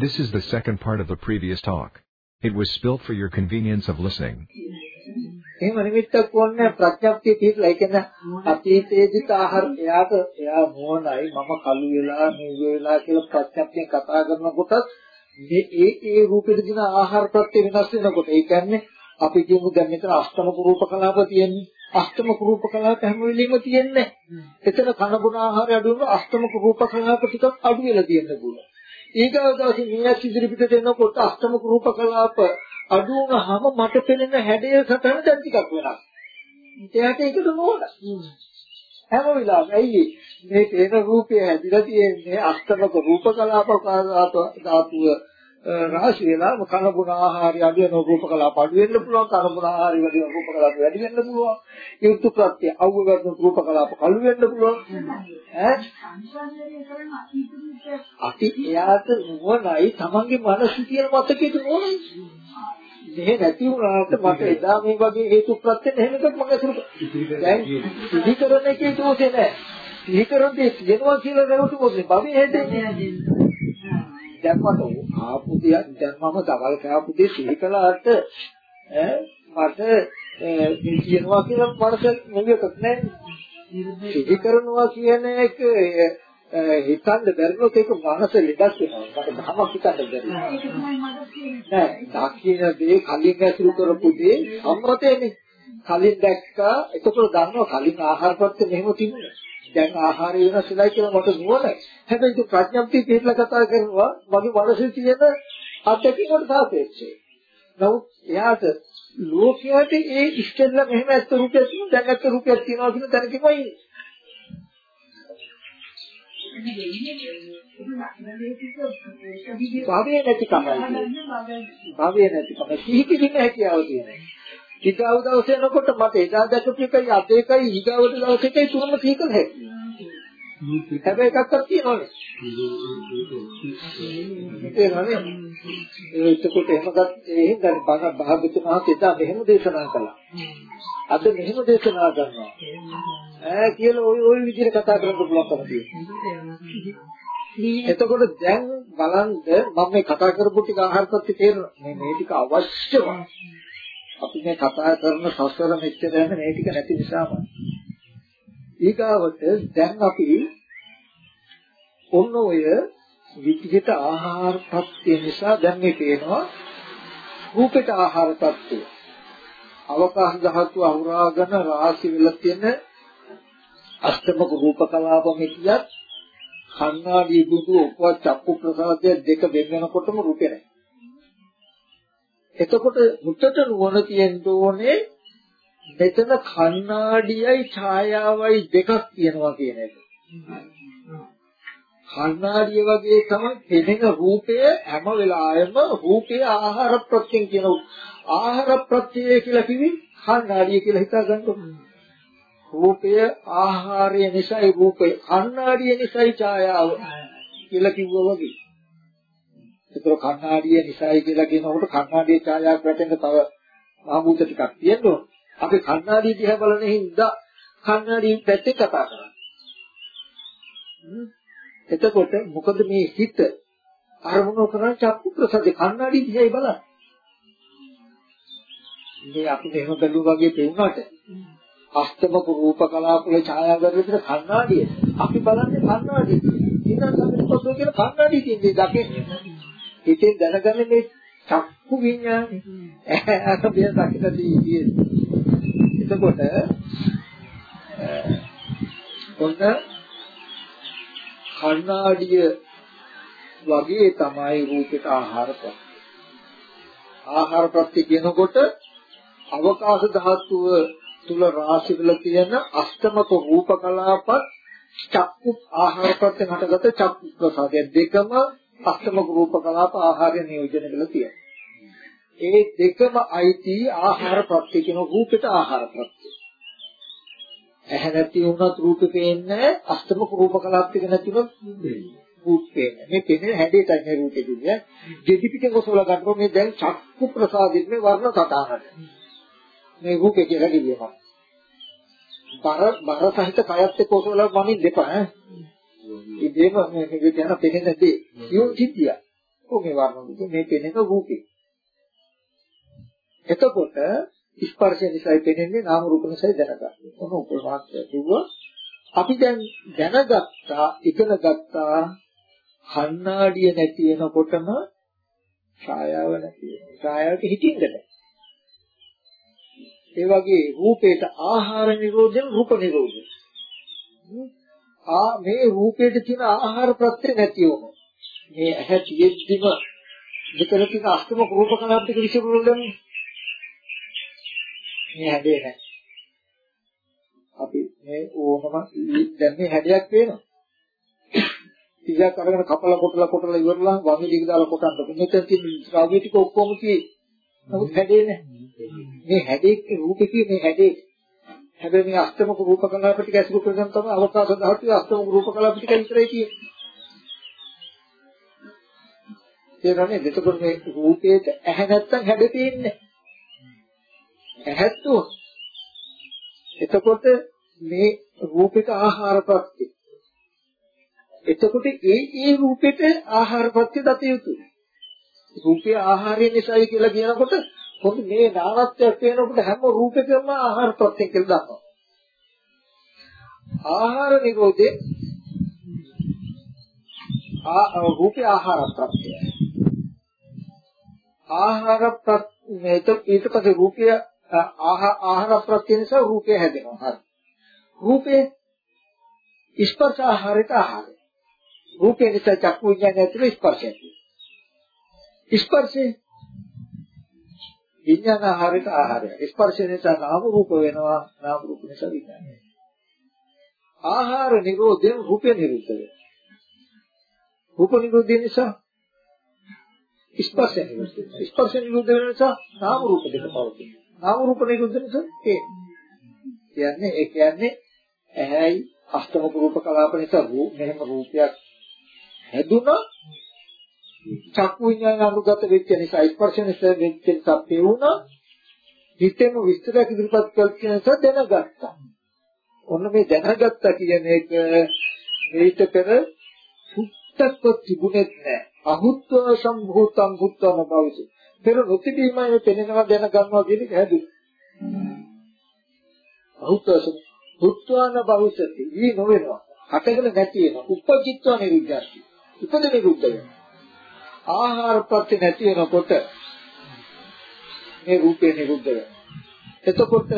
This is the second part of the previous talk. It was spilt for your convenience of listening. එහෙම නිමිත්තක් ඕනේ ප්‍රඥප්තිය පිටලා ඒ කියන්නේ අතීතයේදීත් ආහාර එයාට එයා මොනයි මම කළු වෙලා නිව්ව වෙලා කියලා ප්‍රඥප්තියෙන් කතා කරනකොට මේ ඒ ඒ රූපෙට දින ආහාර ප්‍රත්‍ය වෙනස් වෙනකොට ඒ කියන්නේ අපි කියමු දැන් මෙතන අෂ්ටම රූප කලාප තියෙන්නේ අෂ්ටම රූප කලාප හැම වෙලෙම තියෙන්නේ එතන කන බොන ආහාරය අඩු වෙනවා අෂ්ටම රූප කලාප ටිකක් අඩු වෙලා තියෙන්න පුළුවන් ඊගව දවසේ මිනිස් ඉදිරි පිටට එනකොට අෂ්ටම රූප කලාප අඩු වුණාම මට පෙනෙන හැඩය සතන දැන් ටිකක් වෙනස්. එයාට ඒකට නෝන. හැම වෙලාවෙම ඇයි මේ තේන රූපය හැදිලා තියෙන්නේ අෂ්ටමක රූප කලාප ධාතුව රාශි වෙලා කන බුන ආහාරය අඩු වෙන රූප කලාප අඩු වෙන්න පුළුවන් කන බුන ආහාරය වැඩි වෙන රූප කලාප වැඩි වෙන්න පුළුවන්. යුක්ත ප්‍රත්‍ය අවුව ගන්න රූප කලාප කළු වෙන්න පුළුවන්. ඈ? අපි එයාට නුවණයි තමන්ගේ මනස කියන මතකෙට නුවණයි. මෙහෙ නැති වුණාට මට එදා මේ වගේ හේතු ප්‍රත්‍යයෙන් එහෙම එකක් මගේ අසුරු දැන් සිහි කරන එකේ දෝෂේ නැහැ. සිහි කරන දේ කියනවා කියලා රැවටුවොත් බබේ හේතෙන්නේ දැන් මට ආපු දෙයක් දැන් මම දවල් කාපු දේ සිහි කළාට මට කියනවා කියලා මනස නෙවෙයිකක් නැහැ සිහි කරනවා කියන එක හිතන්න බැරිනොත් ඒක මනස ලෙඩක් වෙනවා. මට ධමයක් හිතන්න බැරි. නෑ, දකින්න දේ කලින් ඇසුරු කරපු දේ සම්මතේනේ. කලින් දැක්කා එතකොට දන්නවා කලින් ආහාරපත්ත මෙහෙම තිබුණා. දැන් ආහාරය වෙනස් වෙලා කියලා මට නුවණ. හැබැයි ඒක ප්‍රඥප්තිය පිළිලා කතා කරනවා මගේ මනසේ තියෙන අත්දැකීමකට සාපේක්ෂයි. නමුත් එයාට ලෝකයට ඒ ඉස්තෙල්ලා මෙහෙම ඇත්ත රූපයක් තියෙනවා දැන් ඇත්ත රූපයක් තියෙනවා කියන දැනගමයි ඉන්නේ. භවයේ නැතිකමයි. භවයේ නැතිකම සිහි කිරීම හැකියාව තියෙනවා. ඊගාව දවසේ යනකොට මට එදා දැකපු එකයි අද එකයි ඊගාව දවසේ එකයි තුනම සිහි කළ හැකියි. හැබැයි එකක්වත් තියෙනවනේ. ඒ එතකොට එහෙමකට ඒ හින්දා බණ භාගතුන් වහන්සේ එදා මෙහෙම දේශනා කළා. අද මෙහෙම දේශනා කරනවා. ඈ කියලා ওই ওই විදිහට කතා කරන්න පුළුවන්කම තියෙනවා. එතකොට දැන් බලන්න මම මේ කතා කරපු ටික ආහාරපත්ති තේරෙනවා. මේ මේ ටික අවශ්‍යම. අපි මේ කතා කරන සසර මෙච්චර යන මේ ටික නැති නිසාම. ඊගාවට දැන් අපි ඔන්න ඔය විචිත ආහාර ප්‍රත්‍ය නිසා දැන් මේ පේනවා රූපේට ආහාර ප්‍රත්‍ය. අවකාශ ධාතු අවරාගෙන රාශි වෙලා තියෙන අෂ්ටමක රූප කලාප මෙතියක් කන්නාඩි බුදු උපවත් චක්කු ප්‍රසාදය දෙක වෙන වෙනකොටම රූපේ නැහැ. එතකොට මුත්තට නුවණ තියෙන්න ඕනේ මෙතන කන්නාඩියයි ඡායාවයි දෙකක් තියෙනවා කියන එක. කන්නාඩිය වගේ තමයි පෙනෙන රූපය හැම වෙලාවෙම රූපේ ආහාර ප්‍රත්‍යයෙන් කියන ආහාර ප්‍රත්‍යය කියලා කිවි කන්නාඩිය කියලා හිතා ගන්න ඕනේ. රූපය ආහාරය නිසායි රූපය කන්නාඩිය නිසායි ඡායාව කියලා කිව්වා වගේ. ඒතර කන්නාඩිය නිසායි කියලා කියනකොට කන්නාඩියේ ඡායාවක් වැටෙන්න තව ආභූත ටිකක් තියෙන්න ඕන. අපි කන්නාඩිය දිහා බලන හින්දා කන්නාඩිය පැත්තේ කතා කරන්නේ. එතකොට මොකද මේ හිත අරමුණු කරන චක්කු ප්‍රසද කන්නාඩිය දිහායි බලන්නේ. මේ අපිට එහෙම බැලුවා වගේ පෙවුනට අෂ්ටමක රූප කලාපවල ඡායාගත විතර කණ්ණාඩිය. අපි බලන්නේ කණ්ණාඩිය. ඊට සම්පූර්ණ කියන කණ්ණාඩිය කියන්නේ දකින්නේ. හිතෙන් දැනගන්නේ මේ චක්කු විඤ්ඤාණය. අත බිය දකින්නදී එතකොට ඔන්න කණ්ණාඩිය වගේ තමයි රූපයට ආහාර ප්‍රත්‍ය. ආහාර ප්‍රත්‍ය කියනකොට අවකාශ ධාතුව තුල රාශි වල තියෙන අෂ්ටමක රූප කලාපත් චක්කු ආහාර ප්‍රත්‍යයෙන් හටගත චක්කු ප්‍රසාදය දෙකම අෂ්ටමක රූප කලාප ආහාරය නියෝජනය කරලා තියෙනවා. ඒ දෙකම අයිති ආහාර ප්‍රත්‍ය කියන රූපෙට ආහාර ප්‍රත්‍ය. ඇහැ නැති වුණත් රූපේ පේන්නේ අෂ්ටමක රූප කලාප ටික නැති වුණත් රූපේ. මේ පේන්නේ හැඩයටයි මේ රූපේ දුන්නේ. දෙදි පිටේ කොසවල ගන්නකොට මේ දැන් චක්කු ප්‍රසාදෙත් මේ වර්ණ සටහනට. මේ රූපේ කියලා කිව්වම. බර බර සහිත කයත් එක්ක ඔසවල මනින් දෙපා ඈ. ඉතින් මේක කියන පෙනෙන දේ යොන් සිද්ධිය. ඔක්කොම මේ වර්ණ මේ පෙනෙන රූපේ. එතකොට ස්පර්ශය නිසායි පෙනෙන්නේ නාම රූප නිසායි දැනගන්නේ. මොන උපමාත්‍ය කිව්වා අපි දැන් දැනගත්තා ඉගෙන ගත්තා කණ්ණාඩිය නැති වෙනකොටම ඡායාව නැති වෙනවා. ඡායාවට හිතින්ද නැහැ. ඒ වගේ රූපේට ආහාර නිරෝධයෙන් රූප නිරෝධය. ආ මේ රූපේට තියෙන ආහාර ප්‍රත්‍ය නැති වුණා. මේ ඇහැ තියෙද්දිම මෙතන තියෙන අස්තම රූප කලාප ටික විසිරුණා මේ හැදේ නැහැ. අපි මේ ඕනම දැන් මේ හැඩයක් පේනවා. ටිකක් අරගෙන කපලා කොටලා කොටලා ඉවරලා වගේ දිග දාලා කොටන්න. මෙතන තියෙන රාගය ටික ඔක්කොම කී නමුත් හැදේ නැහැ. මේ හැදේ රූපේ මේ හැදේ හැබැයි මේ අෂ්ටමක රූප කලාප ටික ඇසුරු කරගෙන තමයි අවකාශ ධාතුවේ අෂ්ටමක රූප කලාප ටික විතරයි තියෙන්නේ. තේරෙන්නේ එතකොට මේ රූපේට ඇහැ නැත්තම් හැඩ තියෙන්නේ. ඇහැත්තු එතකොට මේ රූපික ආහාරපත්‍ය එතකොට ඒ ඒ රූපෙට ආහාරපත්‍ය දත යුතුයි. රූපේ ආහාරය නිසායි කියලා කියනකොට මොකද මේ නානත්වයක් වෙනකොට හැම රූපයකම ආහාරපත්‍ය කියලා දන්නවා. ආහාර නිරෝධේ ආ රූපේ ආහාරපත්‍ය. ආහාර මේක ඊට පස්සේ රූපය ආහාර ප්‍රත්‍ය නිසා රූපය හැදෙනවා. හරි. රූපේ ස්පර්ශ ආහාරයට ආහාරය. රූපේ නිසා චක්කු විඥානය ඇතුළේ ස්පර්ශය. ස්පර්ශේ විඥාන ආහාරයට ආහාරය. ස්පර්ශය නිසා නාම රූප වෙනවා. නාම රූප නිසා විඥානය. ආහාර නිරෝධයෙන් රූපේ නිරුද්ධ වෙනවා. රූප නිරෝධය නිසා ස්පර්ශය නිරුද්ධ වෙනවා. ස්පර්ශය නිරුද්ධ වෙන නිසා නාම රූප දෙක පවතිනවා. නාම රූප නිරුද්ධ නිසා ඒ කියන්නේ ඒ කියන්නේ ඇහැයි අෂ්ටම රූප කලාප නිසා රූප මෙහෙම රූපයක් හැදුනා චක්කු විඤ්ඤාණ අනුගත වෙච්ච නිසා ස්පර්ශ නිසා වෙච්ච නිසා පෙවුණා හිතේම විස්තරයක් ඉදිරිපත් කළ නිසා දැනගත්තා. ඔන්න මේ දැනගත්තා කියන එක මේිට පෙර සුත්තක්ව තිබුණෙත් නැහැ. අහුත්ව සම්භූතං භූතම භවිෂි. පෙර නොතිබීමයි පෙනෙනවා දැන ගන්නවා කියන එක හැදුවා. අහුත්ව භූත්වාන භවිෂති. ඊ නොවෙනවා. හටගෙන නැති වෙනවා. උපජිත්වා නිරුද්ධයි. උපද නිරුද්ධ වෙනවා. ආහාර ප්‍රත්‍ය නැති වෙනකොට මේ රූපේ නිරුද්ධ වෙනවා. එතකොට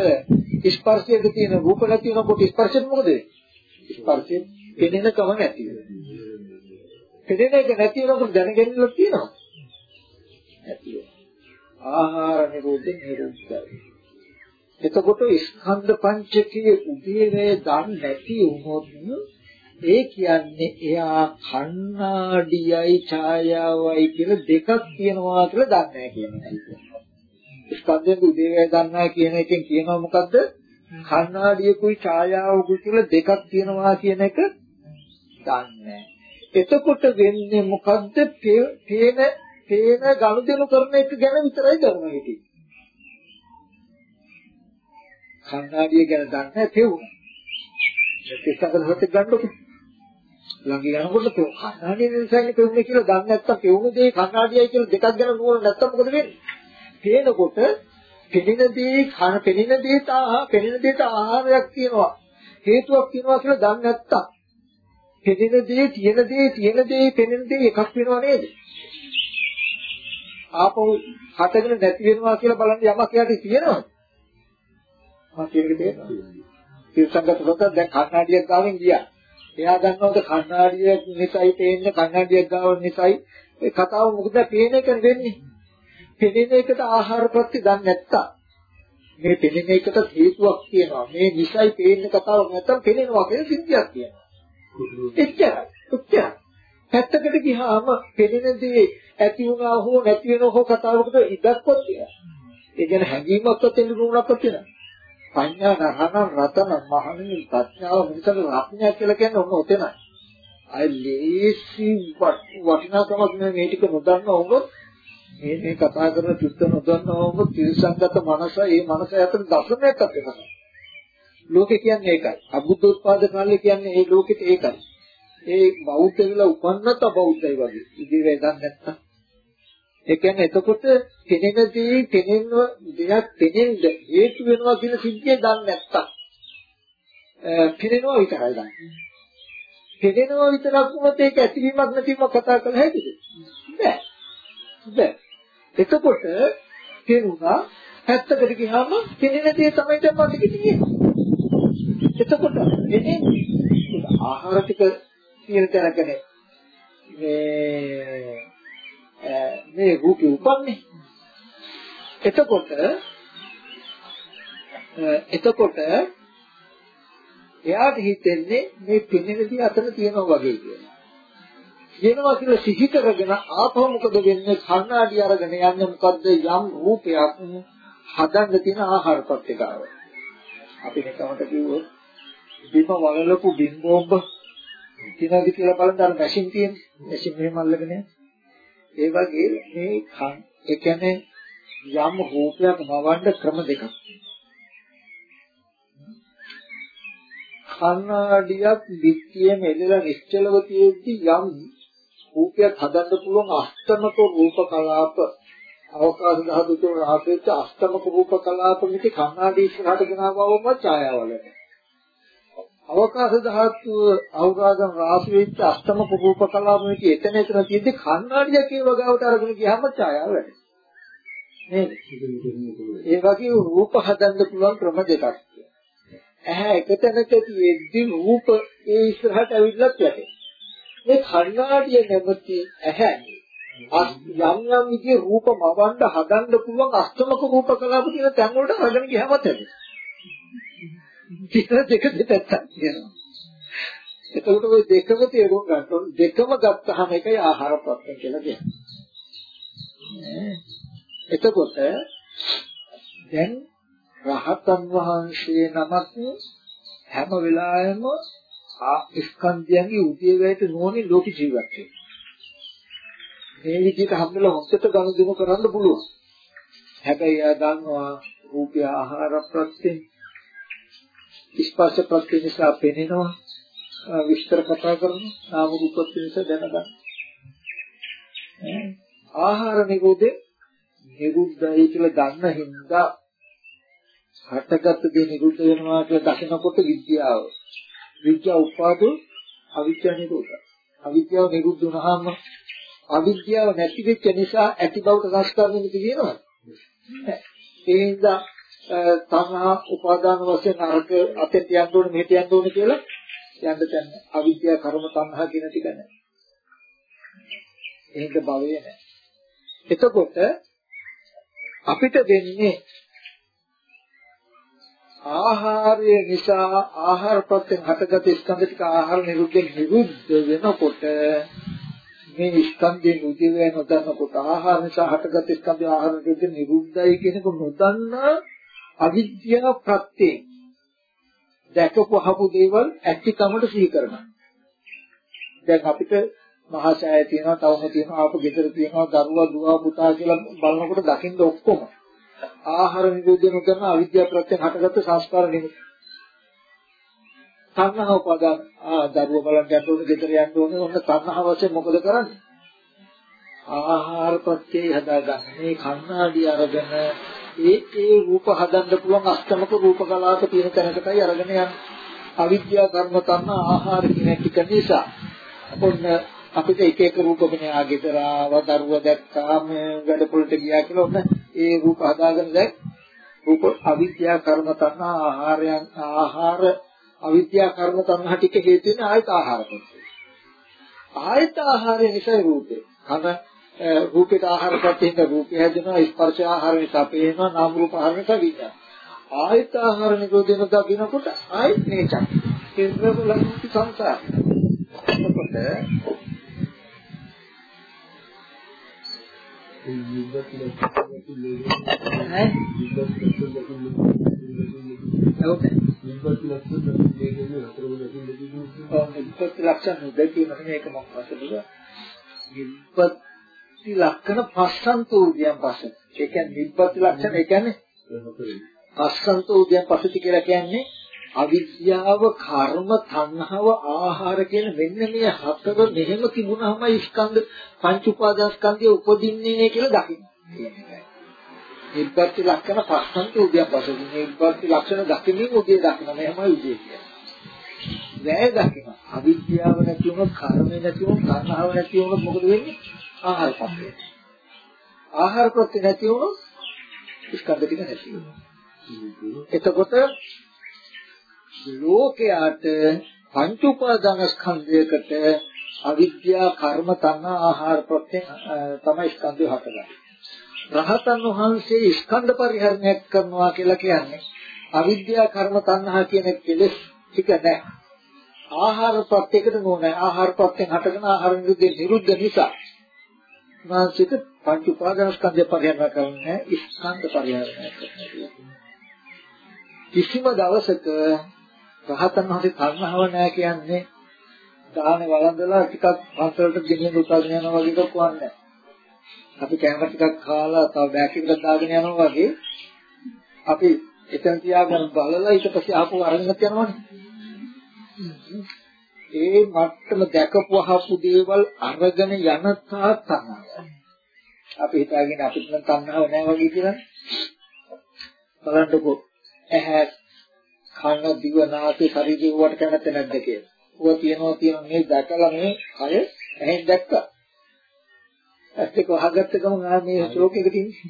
ස්පර්ශයේ තියෙන රූප නැති වෙනකොට ස්පර්ශෙත් මොකද වෙන්නේ? ස්පර්ශයේ පෙනෙන කම නැති වෙනවා. පෙනෙන එක නැති වෙනකොට දැනගැනීමක් තියෙනවා. නැති වෙනවා. ආහාර නිරෝධයෙන් නිරුද්ධයි. එතකොට ස්කන්ධ පංචකයේ උදේවේ දන් නැති වුණොත් ඒ කියන්නේ එයා කණ්ණාඩියයි ඡායාවයි කියලා දෙකක් තියෙනවා කියලා දන්නේ නැහැ කියන එකයි. ස්කන්ධයෙන් උදේවැය දන්නවා කියන එකෙන් කියනවා මොකද්ද? කණ්ණාඩියකුයි ඡායාවකුයි කියලා දෙකක් තියෙනවා කියන එක දන්නේ එතකොට වෙන්නේ මොකද්ද? පේන පේන ගනුදෙනු කරන එක ගැන විතරයි දන්නේ හිටියේ. කණ්ණාඩිය ගැන දන්නේ පෙවුණා. ඒකකට හොත් ගන්නකො. ළඟ යනකොට කණ්ණාඩිය නිසානේ පෙවුනේ කියලා දන්නේ නැත්තම් පෙවුණු දේ කණ්ණාඩියයි කියලා දෙකක් ගැන නුවණ නැත්තම් මොකද වෙන්නේ? පේනකොට පෙනෙන දේ කන පෙනෙන දේ තාහ පෙනෙන දේට ආහාරයක් තියෙනවා. හේතුවක් තියෙනවා කියලා දන්නේ නැත්තම් පෙනෙන දේ තියෙන දේ තියෙන දේ පෙනෙන දේ එකක් වෙනව නේද? ආපහු හටගෙන නැති වෙනවා කියලා බලන්න යමක් යට තියෙනවද? මම කියන එක තේරෙනවද තිරසංගත කොට දැන් කන්නාඩියක් ගාවෙන් ගියා එයා දන්නවද කන්නාඩිය නිසයි පේන්නේ කන්නාඩියක් ගාව නිසයි. ඒ කතාව මොකද පේන එක වෙන්නේ? පෙනෙන එකට ආහාර ප්‍රත්‍ය දන්නේ නැත්තා මේ පෙනෙන එකට හේතුවක් තියෙනවා මේ නිසයි පේන්න කතාවක් නැත්තම් පෙනෙනවා කියන සිද්ධියක් තියෙනවා එච්චරයි. එච්චරයි. පැත්තකට ගියාම පෙනෙන දේ ඇති වුණා හෝ නැති වෙනවා හෝ කතාවකට ඉඩක්වත් තියෙනවා ඒ කියන්නේ හැඟීමක්වත් එන්න දුන්නක්වත් තියෙනවා පඤ්ඤා නහන රතන මහණනි ප්‍රඥාව මිනිසුන් රත්නය කියලා කියන්නේ ඔන්න ඔතනයි අය ලේසි වටිනාකමක් නෙමෙයි මේ ටික නොදන්න වුණොත් මේ මේ කතා කරන චුත්ත නොදන්නවම තිරසංගත මනස ඒ මනස අතර දශමයක් වෙනවා. ලෝකේ කියන්නේ ඒකයි. අබුද්ධෝත්පාද කාලේ කියන්නේ ඒ ලෝකෙට ඒකයි. ඒ බෞද්ධ විලා උපන්නත බෞද්ධයි වගේ. ඉතින් වේදන් නැත්තම් ඒ කියන්නේ එතකොට පෙනෙන දේ පෙනෙන දෙයක් පෙනෙන්න හේතු වෙනවා කියන සිද්ධිය දන්නේ නැත්තම් පෙනෙනවා විතරයි දන්නේ. පෙනෙනවා විතරක් වුණත් ඒක ඇතිවීමක් නැතිවීමක් කතා කළ හැකිද? බෑ. බෑ. එතකොට පෙනුණා පැත්තකට ගියාම පෙනෙන දේ තමයි දැන් මතකෙ තියෙන්නේ. එතකොට එන්නේ ආහාර ටික කියන තැනකනේ මේ මේ රූපේ උපන්නේ. එතකොට එතකොට එයාට හිතෙන්නේ මේ පෙනෙනදී අතන තියෙනවා වගේ කියලා. කියනවා කියලා සිහි කරගෙන ආපහු මොකද වෙන්නේ කර්ණාඩි අරගෙන යන්නේ මොකද්ද යම් රූපයක් හදන්න තියෙන ආහාරපත් එක ආව. අපි නිකමට කිව්වොත් බිම වලලපු බිම් බෝම්බ තියනවාද කියලා බලන්න අර මැෂින් තියෙන්නේ. මැෂින් මෙහෙම අල්ලගෙන ඒ වගේ මේ ඒ කියන්නේ යම් රූපයක් මවන්න ක්‍රම දෙකක්. කන්නාඩියක් පිටියේ මෙලලා නිශ්චලව තියෙද්දි යම් රූපයක් හදන්න පුළුවන් අෂ්ටමක රූප කලාප අවකාශ ධාතු තුන රාශියත් අෂ්ටමක රූප කලාප මිති කන්නාඩි ඉස්සරහට ගෙනාවවම ඡායාවලට. අවකාශ ධාතු අවකාශම් රාශියත් අෂ්ටමක රූප කලාප මිති එතන එතන තියෙද්දි කන්නාඩියක් ඒ වගාවට අරගෙන ගියාම ඡායාව වැඩි. නේද? ඒ වගේ රූප හදන්න පුළුවන් ක්‍රම දෙකක්. ඇහැ එක තැනක තියෙද්දි රූප ඒ ඉස්සරහට ඇවිල්ලත් වැටේ මේ කණ්ණාඩිය නැමැති ඇහැ යම් යම් විදිහේ රූප මවන්න හදන්න පුළුවන් අෂ්ටමක රූප කලාප කියන තැන් වලට හදන්න ගියමත් ඇති. චිත්‍ර දෙක දෙපැත්තක් තියෙනවා. එතකොට ওই දෙකම තේරුම් ගන්න ඕන දෙකම ගත්තාම එකයි ආහාර ප්‍රත්‍ය කියලා කියන්නේ. එතකොට දැන් රහතන් වහන්සේ නමක් හැම වෙලාවෙම ස්කන්ධයන්ගේ උදේවැයට නොවනේ ලෝක ජීවත් වෙනවා. මේ විදිහට හම්බෙලා හොස්සට ගනුදෙනු කරන්න පුළුවන්. හැබැයි ආ දන්නවා රූපය ආහාර ප්‍රත්‍යයෙන් ස්පර්ශ ප්‍රත්‍ය නිසා පෙනෙනවා විස්තර කතා කරනවා නාම රූප ප්‍රත්‍ය නිසා දැනගන්න. ආහාර නිරෝධේ නිරුද්ධයි කියලා දන්න හින්දා හටගත් දේ නිරුද්ධ වෙනවා කියලා දකිනකොට විද්‍යාව විද්‍යාව උපාදෝ අවිද්‍යාව නිරෝධය. අවිද්‍යාව නිරුද්ධ වුණාම අවිද්‍යාව නැති වෙච්ච නිසා ඇති බවට සංස්කාර නිමිති කියනවා. ඒ හින්දා තණ්හා උපාදාන වශයෙන් අරක අතෙන් යන්න ඕනේ මෙහෙට යන්න ඕනේ කියලා යන්න තැන අවිද්‍යාව කර්ම තණ්හා කියන ටික නැහැ. ඒක භවය නැහැ. එතකොට අපිට වෙන්නේ ආහාරය නිසා ආහාර ප්‍රත්‍යයෙන් හටගත් ස්කන්ධ ටික ආහාර නිරුද්ධයෙන් නිරුද්ධ වෙනකොට මේ ස්කන්ධේ නිරුද්ධ නොදන්නකොට ආහාර නිසා හටගත් ස්කන්ධය ආහාර නිරුද්ධ නිරුද්ධයි කියනක නොදන්නා අවිද්‍යාව ප්‍රත්‍යයෙන් දැකපු අහපු දේවල් ඇත්තකමට සිහි කරනවා. දැන් අපිට මහා ඡාය තියෙනවා, තවම තියෙනවා, ආපු ගෙදර තියෙනවා, දරුවා දුව පුතා කියලා බලනකොට දකින්න ඔක්කොම ආහාර නිරෝධන කරන අවිද්‍යාව ප්‍රත්‍යයෙන් හටගත්තු සංස්කාර නිරුද්ධ. තණ්හාව උපදාන ආ දරුව බලන්න යන්න ඕනේ, ගෙදර යන්න ඕනේ. ඔන්න තණ්හාව වශයෙන් මොකද කරන්නේ? ආහාර ප්‍රත්‍යය හදාගන්න. මේ කණ්ණාඩි අරගෙන ඒ ඒ රූප හදන්න පුළුවන් අෂ්ටමක රූප කලාප තියෙන තැනකටයි අරගෙන යන්නේ. අවිද්‍යාව කර්ම තණ්හා ආහාර කියන ටික නිසා. ඔන්න අපිට එක එක රූපකනේ ආගෙදර ආව දරුව දැක්කාම වැඩ පොළට ගියා කියලා ඔන්න ඒ රූප හදාගෙන දැන් රූප අවිද්‍යා කර්ම තණ්හා ආහාරයන් ආහාර අවිද්‍යා කර්ම තණ්හා ටික හේතු වෙන ආයත ආහාර කොටස. ආයත ආහාරය නිසා රූපේ. කන රූපේට ආහාර ප්‍රත්‍යයෙන් රූපය හැදෙනවා ස්පර්ශ ආහාර නිසා පේනවා නාම රූප ආහාර නිසා විඳිනවා. ආයත ආහාර නිරෝධන දකින්නකොට ආයත නේචක්. ඒකවල ලක්ෂණ සංසාර. එතකොට ඈ විපත්ති ලක්ෂණ දෙකේ මම මේක මම පස්සෙද විපත්ති ලක්ෂණ පස්සන්තෝ උදයන් පස්ස ඒ කියන්නේ විපත්ති ලක්ෂණ ඒ කියන්නේ පස්සන්තෝ උදයන් පස්සති කියලා කියන්නේ අවිද්‍යාව කර්ම තණ්හාව ආහාර කියන මෙන්න මේ හතර මෙහෙම තිබුණාමයි ස්කන්ධ පංච උපාදානස්කන්ධය උපදින්නේ කියලා දකින්න. නිබ්බත් ලක්ෂණ පස්සන්ත උද්‍යප්පසු නිබ්බත් ලක්ෂණ දකින්න උදේ දකින්න මෙහෙමයි උදේ කියන්නේ. වැය දකින්න. අවිද්‍යාව නැති වුණොත් කර්ම නැති වුණොත් තණ්හාව නැති වුණොත් මොකද වෙන්නේ? ආහාර පස්සේ. ආහාර ප්‍රත්‍ය නැති වුණොත් ස්කන්ධ ටික නැති වෙනවා. එතකොට ලෝකයාට පංච උපාදාන ස්කන්ධයකට අවිද්‍යා කර්ම තණ්හා ආහාර ප්‍රත්‍ය තමයි ස්කන්ධය හටගන්නේ. රහතන් වහන්සේ ස්කන්ධ පරිහරණය කරනවා කියලා කියන්නේ අවිද්‍යා කර්ම තණ්හා කියන කෙලෙස් ටික නැහැ. ආහාර ප්‍රත්‍යයකට නෝනයි. ආහාර ප්‍රත්‍යයෙන් හටගෙන ආහාර නිරුද්ධ නිරුද්ධ නිසා මානසික පංච උපාදාන ස්කන්ධය පරිහරණය කරන්නේ ස්කන්ධ පරිහරණය කරනවා. කිසිම දවසක රහතන් වහන්සේ තණ්හාව නැහැ කියන්නේ දාහනේ වළඳලා ටිකක් පන්සලට ගෙනියන උත්සාහන යනවා වගේ එකක් වන්නේ අපි කෑම ටිකක් කාලා තව බෑග් එකකට දාගෙන යනවා වගේ අපි එතන තියාගෙන බලලා ඊට පස්සේ ආපහු අරගෙන යනවනේ ඒ මට්ටම දැකපු අහපු දේවල් අරගෙන යන තාක් තණ්හාව අපි හිතාගෙන අපිට නම් තණ්හාව නැහැ වගේ කියලා බලන්නකෝ ඇහැ කන දිව නාසය ශරීරය වට කැමැත්ත නැද්ද කියලා. ඌව තියනවා තියෙන මේ දැකලා මේ කය ඇහෙන් දැක්කා. ඇත්ත ඒක වහගත්ත ගමන් ආ මේ ෂෝක් එකට ඉන්නේ.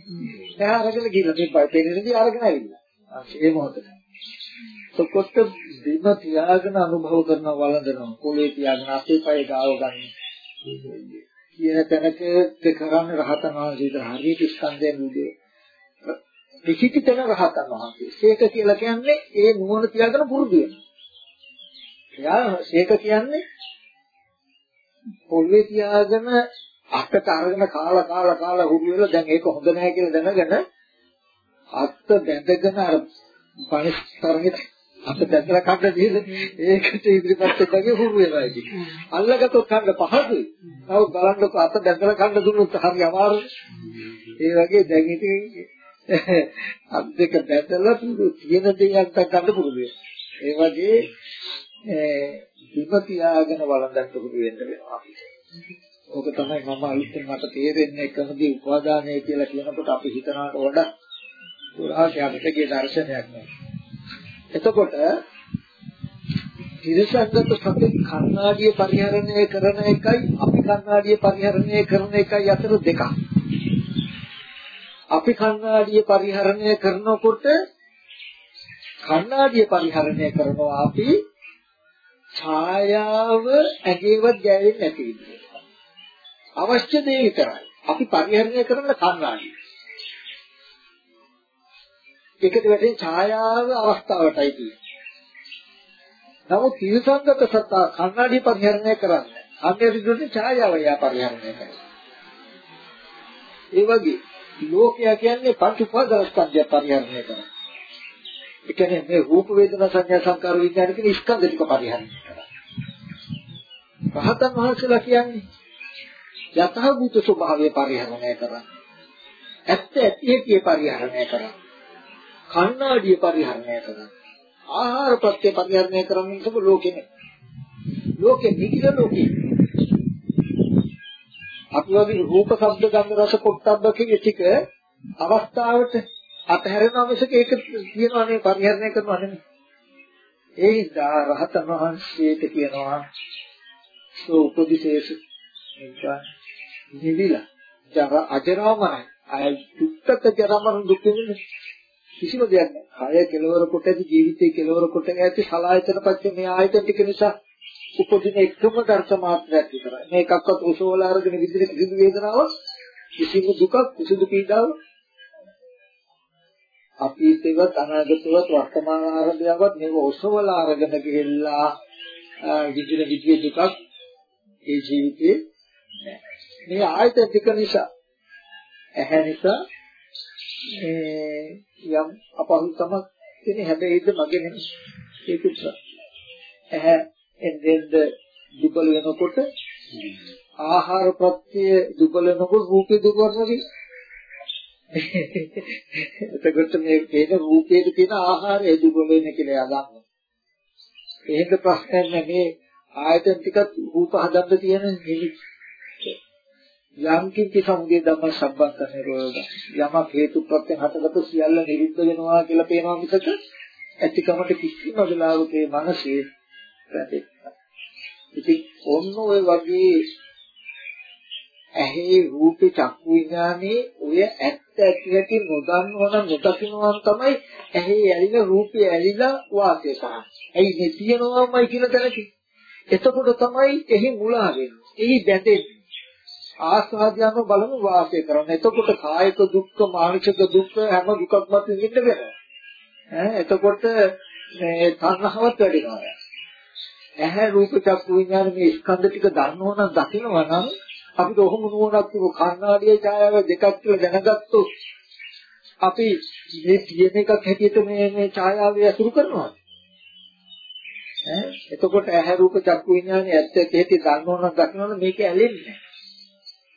එහා අරගෙන ගිහලා මේ පෙන්නේදී අරගෙන ආවිල්ලා. ඒ මොහොතේ. සොකොත් දින තියාගෙන අනුභව කරන වළඳනවා. කුලේ තියාගෙන අපේ පය ගාව ගන්න. කියන තැනක කරන්නේ රහතන් වහන්සේට හරියට ස්කන්ධයෙන් උදේ විචිකිතන රහතන් වහන්සේ. ශේක කියලා කියන්නේ ඒ නුවණ තියාගෙන පුරුදු වෙන. එයා ශේක කියන්නේ පොල්වේ තියාගෙන අත්තට අරගෙන කාලා කාලා කාලා හුරු වෙලා දැන් ඒක හොඳ නැහැ කියලා දැනගෙන අත්ත බැඳගෙන අර පරිස්තරෙත් අත බැඳලා කන්න දීලා ඒකට ඉදිරිපත් වෙද්දී හුරු වෙනවා ඉතින්. අල්ලගත්තොත් කන්න පහසුයි. නමුත් බලන්නකො අත බැඳලා කන්න දුන්නොත් හරි අමාරුයි. ඒ වගේ දැන් ඉතින් අත් දෙක බැදලා පුදු තියෙන දෙයක් ගන්න පුරුදු ඒ වගේ විප තියාගෙන වළඳන්න පුරුදු වෙන්න වෙනවා ඕක තමයි මම අලුතෙන් මට තේරෙන්නේ එකමදී උපාදානය කියලා කියනකොට අපි හිතනවට වඩා පුරාශයකටගේ දර්ශනයක් නෑ. එතකොට තිරසංගත සතේ කන්නාඩිය පරිහරණය කරන එකයි අපි කන්නාඩිය පරිහරණය කරන එකයි අතර දෙකක්. අපි කණ්ණාඩිය පරිහරණය කරනකොට කණ්ණාඩිය පරිහරණය කරනවා අපි ඡායාව ඇගේවත් ගෑවෙන්නේ නැති විදිහට. අවශ්‍ය දේ විතරයි. අපි පරිහරණය කරන කණ්ණාඩිය. ඒකද වැටෙන ඡායාව අවස්ථාවටයි තියෙන්නේ. නමුත් තිරසංගත සත්තා කණ්ණාඩිය පරිහරණය කරන්නේ. අන්නේ විදිහට ඡායාව යා පරිහරණය කරනවා. ඒ වගේ ලෝකයා කියන්නේ පංච උපාදානස්කන්ධය පරිහරණය කරනවා. ඒ කියන්නේ මේ රූප වේදනා සංඥා සංකාර විඥාන කියන ස්කන්ධ ටික පරිහරණය කරනවා. රහතන් වහන්සේලා කියන්නේ යථාභූත ස්වභාවය පරිහරණය කරනවා. ඇත්ත ඇති හැටි පරිහරණය කරනවා. කණ්ණාඩිය පරිහරණය කරනවා. ආහාර ප්‍රත්‍ය පරිහරණය කරන්නේ ඒක ලෝකෙනේ. ලෝකෙ නිකිල ලෝකෙ. අපි වගේ රූප, ශබ්ද, ගන්ධ, රස, පොට්ටබ්බ කියන ටික අවස්ථාවට අතහැරෙනවා මිසක ඒක කියනවානේ පරිහරණය කරනවා නෙමෙයි. ඒ හින්දා රහතන් වහන්සේට කියනවා සෝපදිශේෂ නිවිලා ජර අජරාමරයි අය දුක්ඛත ජරාමරණ දුක් විඳින කිසිම දෙයක් නැහැ. කය කෙලවර කොට ඇති ජීවිතේ කෙලවර කොට ඇති සලායතන පස්සේ මේ ආයතන ටික නිසා උපදින එකම දර්ශ මාත්‍රයක් විතරයි. මේකක්වත් උසෝල අරගෙන විදිහට කිසිදු වේදනාවක් කිසිම දුකක් කිසිදු පීඩාවක් අතීතේවත් අනාගතේවත් වර්තමාන ආරම්භයවත් මේක ඔසවල අරගෙන ගිහිල්ලා විදින විදිය දුකක් ඒ ජීවිතේ මේ ආයතන ටික නිසා ඇහැ නිසා යම් අපහසුකමක් තියෙන හැබැයිද මගේ නෙමෙයි. ඒක ඇහැ එන්නෙන්ද දුබල වෙනකොට ආහාර ප්‍රත්‍ය දුබල වෙනකොට රූපේ දුබල වෙනවා. එතකොට මේ පේන රූපයේ තියෙන ආහාරය දුබල වෙන කියලා යගන්න. ඒක ප්‍රශ්නයක් නෙමේ ආයතන ටිකත් රූප හදන්න තියෙන නිමිති යම් කිසි සමුදේ ධම්ම සම්බන්ත නිරෝධ යමක් හේතු ප්‍රත්‍යයෙන් හටගත්තු සියල්ල නිරුද්ධ වෙනවා කියලා පේනවා මිසක ඇතිකමට කිසිම වෙලාවක මේ මනසේ රැඳෙන්නේ ඉතින් ඔන්න ඔය වගේ ඇහි රූපේ චක්කු විඥානේ ඔය ඇත්ත ඇති ඇති නොදන්නවනම් නොදකින්නවා තමයි ඇහි ඇලින රූපේ ඇලිලා වාසය කරන්නේ. ඇයි මේ තියනවාමයි කියන තැනදී. එතකොට තමයි එහි මුලා වෙන්නේ. එහි බැඳෙන්නේ. ආස්වාදයන්ව බලමු වාසය කරන. එතකොට කායික දුක්ඛ මානසික දුක්ඛ හැම දුකක්ම තින්න වෙනවා. ඈ එතකොට මේ තණ්හාවත් වැඩිනවා. ඇහැ රූප චක්කු විඥාන මේ ස්කන්ධ ටික දන්නවනම් දකිනවා නම් අපිට ඔහොම නුවණක් තිබු කන්නාඩියේ ඡායාව දෙකක් කියලා දැනගත්තොත් අපි මේ තියෙන එකක් හැටියට මේ මේ ඡායාව ඇසුරු කරනවා ඈ එතකොට ඇහැ රූප චක්කු විඥානේ ඇත්ත ඇටි දන්නවනම් දකින්නවනම් මේක ඇලෙන්නේ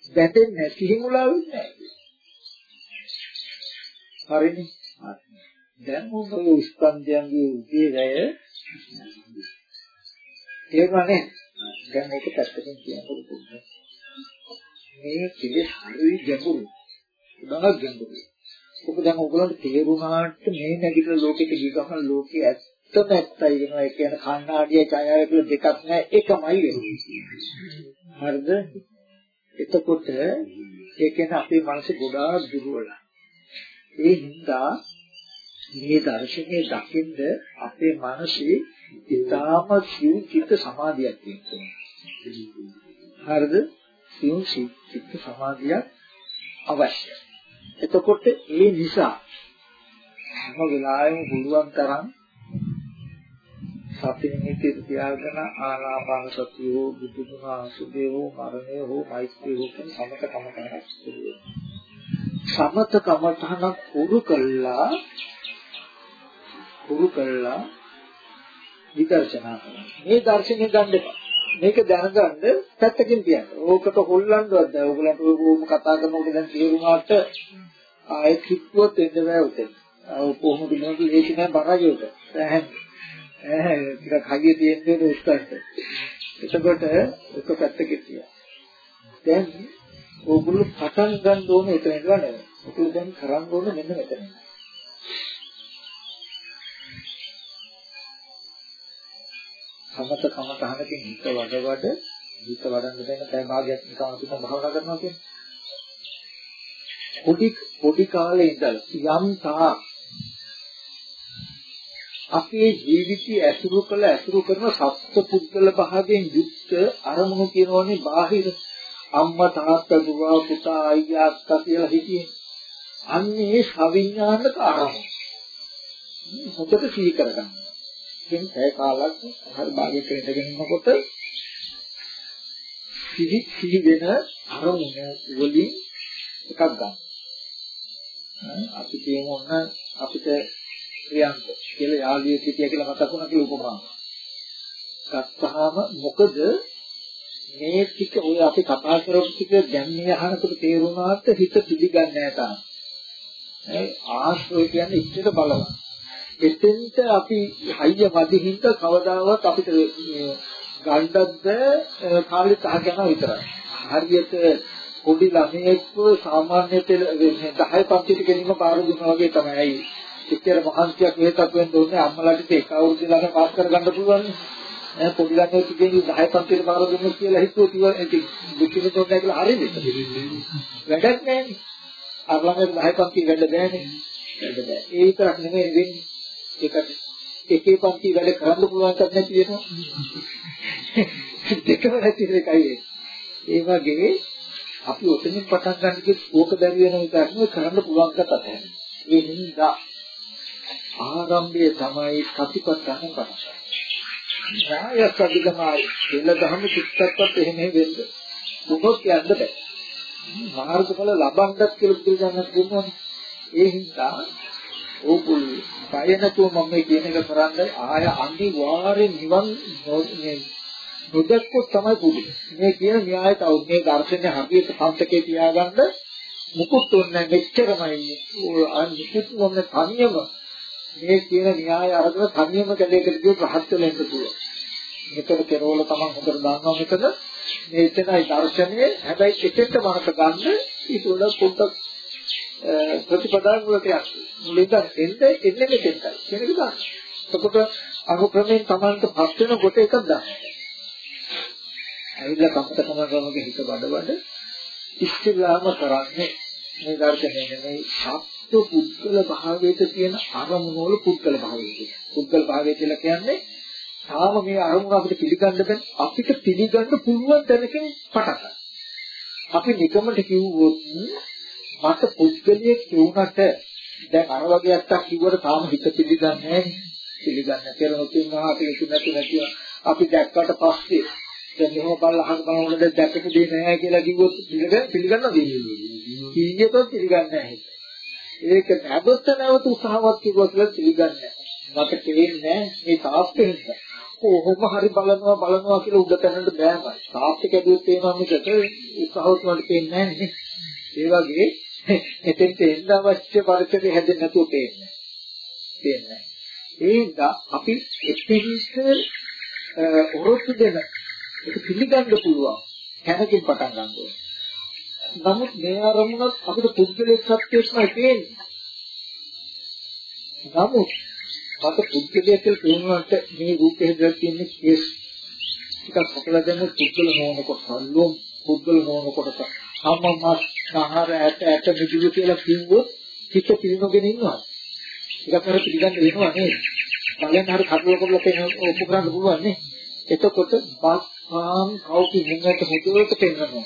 නැහැ බැඳෙන්නේ නැහැ සිහිමුලා වෙන්නේ නැහැ හරිනේ දැන් මොකද ස්කන්ධයන්ගේ උදේ වැය තේරුණානේ දැන් මේක පැත්තකින් කියනකොට මේ කෙලෙස් හරි ගැඹුරු. උදාහරණ ගැඹුරු. ඔබ දැන් ඔයගොල්ලන්ට තේරුණාට මේ නැගිටලා ලෝකෙට ගිය ගමන් ලෝකේ ඇත්ත නැත්තයි වෙනවා. ඒ කියන්නේ කණ්ණාඩිය ඡායාව කියලා දෙකක් නැහැ එකමයි වෙන්නේ. හරිද? එතකොට ඒ කියන්නේ අපේ මනස ගොඩාක් දුර්වලයි. ඒ හින්දා මේ දර්ශනය දකින්ද අපේ මනසේ ඊටාම සිව් චිත්ත සමාධියක් තියෙනවා. හරිද? සියුම් චිත්ත සමාධියක් අවශ්‍යයි. එතකොට ඒ නිසා හැම වෙලාවෙම පුළුවන් තරම් සති නිමිති තියාගෙන ආනාපාන සතිය හෝ බුදුගුණ අසුභය හෝ මරණය හෝ මෛත්‍රී හෝ කියන සමත කමඨහනක් සමත කමඨහනක් පුරු කළා පුරු කළා විදර්ශනා කරනවා මේ දර්ශනය ගන්න එපා මේක දැනගන්න පැත්තකින් තියන්න. ඕකට හොල්ලන්නවත් බෑ. ඕගලන්ට ඕකම කතා කරනකොට දැන් තේරුණාට ආයෙත් කිව්වොත් එන්න බෑ උතෙන්. ආ කොහොමද මේක ලේසි නෑ බරයි උත. ඈ ටිකක් හයිය තියෙන්නේ උස්තරට. එතකොට එක පැත්තකින් තියන්න. දැන් ඕගොල්ලෝ පටන් ගන්න ඕනේ එතන ඉඳලා නෙවෙයි. ඒක දැන් කරන්න ඕනේ මෙන්න මෙතන. සමත කමතහනකින් හිත වඩ වඩ හිත වඩන්න දෙන පැය භාගයක් නිකන් අපි භාවනා කරනවා කියන්නේ. පොඩි පොඩි කාලේ ඉඳලා යම් තා අපේ ජීවිතය ඇසුරු කළ ඇසුරු කරන සත්ත්ව පුද්ගල භාවයෙන් යුක්ත අරමුණු කියනෝනේ බාහිර අම්මා තාත්තා දුව පුතා අයියා අක්කා කියලා හිතියේ. අන්නේ සවිඥානික අරමුණ. හොඳට සිහි කරගන්න. ඉතින් පැය කාලක් හරි භාගයක ඉඳගෙන ඉන්නකොට සිහි සිහි වෙන අරමුණ වලින් එකක් ගන්න. අපි කියමු ඔන්න අපිට ප්‍රියංක කියලා යාළුවෙක් හිටියා කියලා මතක් වුණා කියලා උපමාවක්. ගත්තාම මොකද මේ ටික ඔය අපි කතා කරපු ටික දැන් මේ අහනකොට තේරුණාත් හිත පිළිගන්නේ නැහැ තාම. ඒ ආශ්‍රය කියන්නේ ඉච්ඡිත බලවත්. එතෙන්ට අපි හයිය මදිහින්ද කවදාවත් අපිට ගන්නත් බෑ කාලෙත් අහගෙන විතරයි. හරියට පොඩි ළමයෙක්ව සාමාන්‍ය තෙල 10 පන්තිට ගෙනිම පාර දුන්නා වගේ තමයි. එච්චර මහන්සියක් වේතක් වෙන්න ඕනේ අම්මලාට ඒක අවුරුදු ළඟ පාස් කරගන්න පුළුවන්. ඈ පොඩි ළමයෙක් ගෙනි 10 පන්තිට පාර දුන්නා කියලා හිතුවොත් ඒක දුකින් තෝරන්නේ කියලා හරියද? වැඩක් නැහැ. අර ළමයට 10 පන්ති වෙන්න බෑනේ. වැඩ බෑ. ඒ විතරක් නෙමෙයි වෙන්නේ. ඒකට එකේ පන්ති වැඩ කරන්න පුළුවන් එකක් නැති වෙනවා. දෙකම නැති එකයි ඒ වගේ අපි ඔතනින් පටන් ගන්න කිව්වොත් ඕක බැරි වෙන විදිහට කරන්න පුළුවන් කතාවක්. ඒ නිසා ආරම්භයේ තමයි සතිපට්ඨාන පටන් ගන්න. නායක අධිගමයි දෙල දහම චිත්තත්වත් එහෙම වෙන්න. මොකොත් යන්න බෑ. මාර්ගඵල ලබන්නත් කියලා පිළිගන්නත් දෙනවනේ. ඒ හින්දා ඕගොල්ලෝ බය නැතුව මම මේ කියන එක කරන්නේ ආය අනිවාර්යෙන් නිවන් මේ නොදැක්කොත් තමයි පුදු. මේ කියන න්‍යායත මේ දර්ශනය හරියට සම්පතේ තියාගන්න මුකුත් ඕනේ මෙච්චරමයි අනිකුත් මොන තනියම මේ කියන න්‍යාය අරගෙන තනියම කැලේකට ගිය රහත් වෙලා ඉන්න පුළුවන්. මෙතන කෙරවල තමන් හොඳට දන්නවා මෙතන මේ එතනයි දර්ශනයේ හැබැයි එතෙන්ට මනස ගන්න ඊට වඩා පොඩ්ඩක් ප්‍රතිපදාව වලට යන්න. මුලින්ම එන්න එන්නේ මෙතෙන්ටයි. කෙනෙක් ගන්න. එතකොට අනුක්‍රමයෙන් තමන්ට පස් වෙනකොට එකක් ගන්න. ඇවිල්ලා කම්පත කමකමගේ හිත බඩවඩ ඉස්තිලාම කරන්නේ මේ දර්ශනය නෙමෙයි සත්‍ය පුද්ගල භාවයට තියෙන අරමුණ වල පුද්ගල භාවය. පුද්ගල භාවය කියලා කියන්නේ තාම මේ අරමුණ අපිට පිළිගන්න බැන් අපිට පිළිගන්න පුළුවන් දැනකින් පටන් අපි නිකමට කිව්වොත් මට පුද්ගලියෙක් කියුණට දැන් අර වගේ අත්තක් කිව්වට තාම හිත පිළිගන්නේ නැහැ. පිළිගන්න කියලා හිතනවා අපි ඒක නැති නැතිව අපි දැක්කට පස්සේ දැන් මෙහෙම බලලා අහන්න බලනකොට දැක්කේ දෙන්නේ නැහැ කියලා කිව්වොත් පිළිගන්න පිළිගන්න දෙන්නේ කීයතොත් පිළිගන්නේ නැහැ ඒක නැවත නැවත උත්සාහවත් කිව්වා කියලා පිළිගන්නේ නැහැ මට තේරෙන්නේ මේ තාස්කෙ හින්දා කොහොම හරි බලනවා බලනවා කියලා උඩ තැනට බෑමයි. තාප්පේ කැඩුවොත් තේනවා මිසක උත්සාහවත් වලට පේන්නේ නැහැ ඒ වගේ එතෙන්ට එන්න අවශ්‍ය පරිසරය හැදෙන්නේ නැතුව පේන්නේ. පේන්නේ. ඒ හින්දා අපි එක්පිරිස ඔරොත්තු දෙන ඒක පිළිගන්න පුළුවන්. හැමකින් පටන් ගන්න ඕනේ. නමුත් මේ අරමුණත් අපිට පුද්ගලික සත්‍යයක්මයි පේන්නේ. නමුත් මට පුද්ගලයෙක් කියලා පේනවට මේ රූපේ හැදලා තියෙන කේස් ටිකක් හකලා දැන පුද්ගල නොවනකොට සල්ලුම් පුද්ගල නොවනකොට අම්මා ආහාර ඇට ඇට මිදුළු කියලා කිව්වොත් හිත පිළිනොගෙන ඉන්නවා. ටිකක් හරි පිළිගන්න වෙනවා නේද? බලෙන් හරි කටුව කරලා පේන ඔප්පු කරන්න පුළුවන් නේ. එතකොට බස්හාම් කවුකි හිඟට හොදවට පෙන්වනවා.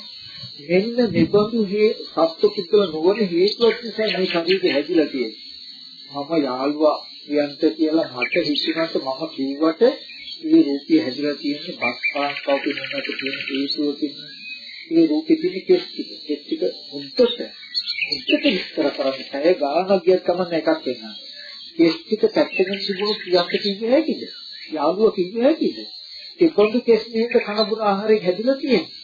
මෙන්න නිබඳු හේ සත්ව පුද්ගල නොවන හේතුවක් නිසා මේ ශරීරය හැදිලා තියෙන්නේ. මම යාළුවා කියන්ට කියලා මට හිතුණාට මම කිව්වට මේ රූපය හැදිලා තියෙන්නේ බස්පාන් කවුරු නේද කියන හේතුවකින් මේ රූපෙ තියෙන කෙස් ටික කෙස් ටික මුද්දට මුද්දට විස්තර කරන්නේ ඒ ගානක් ගියත් කමන්න එකක් වෙනවා. කෙස් ටික පැත්තකින් තිබුණු කියන්ට කිව්වේ හැකිද? යාළුවා කිව්වේ හැකිද? ඒ පොඩි කෙස් නේද කනබුන ආහාරයෙන් හැදිලා තියෙන්නේ.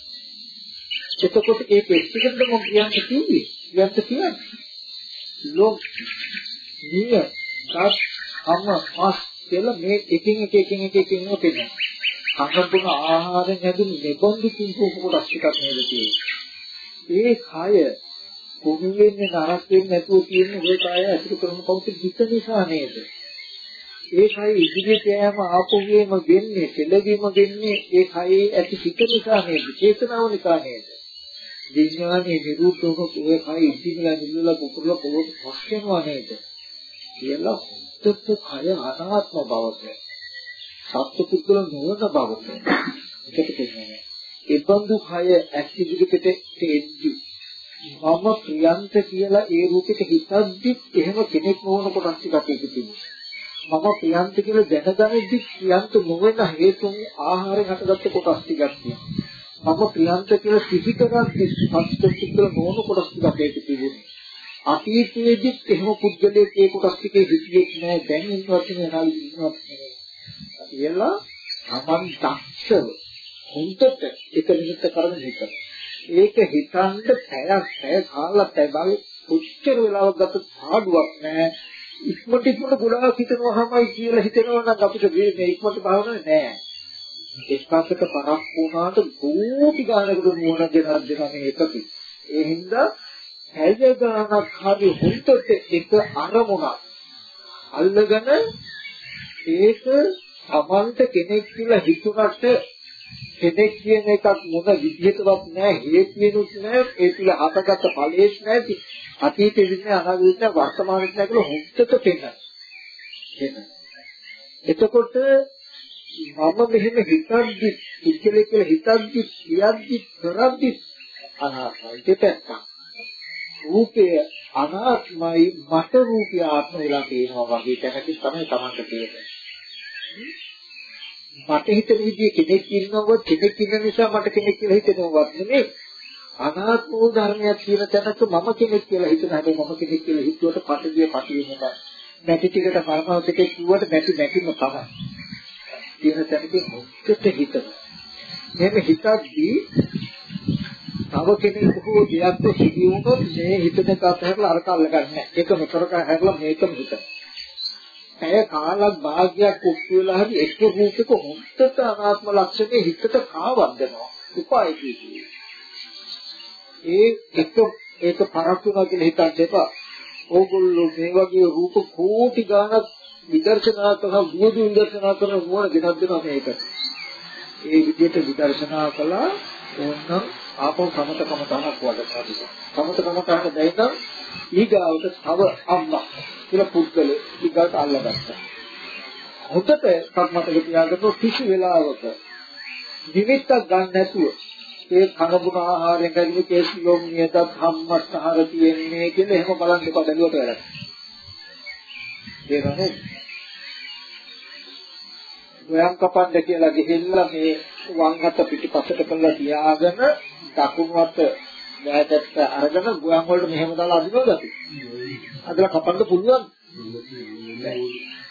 එතකොට ඒ කෙස් ටිකට මොකක්ද කියන්නේ කිව්වේ කියන්ට කියන්නේ ලෝක නිය දත් අම්ම මස් කියලා මේ එකින් එක එකින් එක එකින් එක පෙන්නන. කනබුන ආහාරයෙන් හැදුණු මෙබඳු කිංකු කොටස් ටිකක් නේද තියෙන්නේ. ඒ කය කුණු වෙන්නේ නරක වෙන්නේ නැතුව තියෙන ඒ කය අතුරු කරන කවුද හිත නිසා නේද? ඒ කය ඉදිරියට යෑම ආපුවේම වෙන්නේ කෙලවීම වෙන්නේ ඒ කයේ ඇති හිත නිසා නේද? චේතනාව නිසා නේද? විඥානයේ නිරූපක ඒ කය ඉදිරියට නිල්ලලා පුපුරලා පොළොට පස් වෙනවා නේද? කියලා හොත්තත් කය අනාත්ම බවට සත්පුද්ගල නොවන බවට එකට කියන්නේ. ඒ බඳු කය ඇස් ඉදිරිපිට තෙද්දි මම ප්‍රියන්ත කියලා ඒ රූපෙට හිතද්දි එහෙම කෙනෙක් නොවන කොටස් ටිකක් ඒක තිබුණා. මම ප්‍රියන්ත කියලා දැනගනිද්දි ප්‍රියන්ත නොවන හේතුන් ආහාරයෙන් හටගත්ත කොටස් ටිකක් තියෙනවා. මම ප්‍රියන්ත කියලා සිහි කරද්දි සත්පුද්ගල නොවන කොටස් ටිකක් ඒක තිබුණා. අතීතයේදීත් එහෙම පුද්ගලයෙක් ඒ කොටස් ටිකේ හිටියෙත් නෑ දැන් ඉන්නවත් නෑ ඉන්නවත් නෑ කියලා තමන් දක්ෂව හොඳට එක නිමිත්ත කරගෙන හිතන ඒක හිතන්න පැයක් පැය කාලක් පැය බල උච්චර වෙලාවක් ගත පාඩුවක් නෑ ඉක්මනට ඉක්මනට ගොඩාක් හිතනවාමයි කියලා හිතනවා නම් අපිට මේ ඉක්මනට භාවනාවක් නෑ එක්පාසක පරක් වුණාට කෝටි ගානකට නුවණ දෙනක් දෙනා මේ එකකි ඒ හින්දා හැය ගානක් හරි හුන්නට එක අරමුණක් අල්ලගෙන ඒක සමන්ත කෙනෙක් කියලා හිතුනට කෙනෙක් කියන එකක් මොන විදිහටවත් නැහැ හේතුවෙනුත් නැහැ ඒ තුල හටගත්ත ඵලයක් නැහැ අතීතෙ විදිහේ අනාගතෙ වර්තමානෙත් නැහැ කියලා හුන්නට පෙන්නන. එතකොට මම මෙහෙම හිතද්දි ඉච්චලේ කියලා හිතද්දි කියද්දි කරද්දි අනාත්මයි දෙපැත්තක් රූපය අනාත්මයි මට රූපය ආත්ම වෙලා පේනවා වගේ තැනකින් තමයි Tamanට තේරෙන්නේ. මට හිතෙන විදිහේ කෙනෙක් ඉන්නවොත් කෙනෙක් ඉන්න නිසා මට කෙනෙක් කියලා හිතෙනවත් නෙමෙයි. අනාත්ම වූ ධර්මයක් කියන තැනක මම කෙනෙක් කියලා හිතන හැබැයි මම කෙනෙක් කියලා හිතුවට පටිවිය පටිවියම තමයි. නැති ටිකට පරමාර්ථ දෙකේ කිව්වට නැති නැතිම තමයි. තියෙන තැනකින් මුක්ත හිතන. මෙහෙම හිතද්දී තව කෙනෙකු හෝ දෙයක් සිහි වුණොත් මේ හිතට කත හැරලා අරක අල්ල ගන්න. ඒක මෙතර හැරලා මේකම හිත. ඇය කාලක් භාග්‍යයක් කුක්ක වෙලා හරි එක්ක රූපක හොත්තට අනාත්ම ලක්ෂණේ හිතට කාවද්දනවා. උපාය කියන්නේ. ඒ එක ඒක පරක්කුනා කියලා හිතන්න එපා. ඕගොල්ලෝ මේ වගේ රූප කෝටි ගණක් විදර්ශනා කරන බුදු විදර්ශනා කරන මොන ගෙනත් දෙනවා මේකට. ඒ විදිහට විදර්ශනා කළා ඕනනම් ආපහු සමතකම තනක් වඩ සමතකම තනක දැයිනම් ඊගාවට තව අම්මා කියලා පුද්ගල ඊගාට අල්ලගත්තා. හොතට සම්මතක තියාගන්න කිසි වෙලාවක නිමිත්තක් ගන්න නැතුව ඒ කනබුන ආහාරයෙන් ගැනීම කේසිලොම් නියතත් හම්මස්තහර තියෙන්නේ කියලා එහෙම බලන්න එපා බැලුවට වැඩක්. ඒකනේ ගොයන් කපන්න කියලා ගිහිල්ලා මේ වම් අත පිටිපස්සට කරලා තියාගෙන දකුණු අත වැටට අරගෙන ගොයන් වලට මෙහෙම දාලා අදිනවද අපි? අදලා කපන්න පුළුවන්.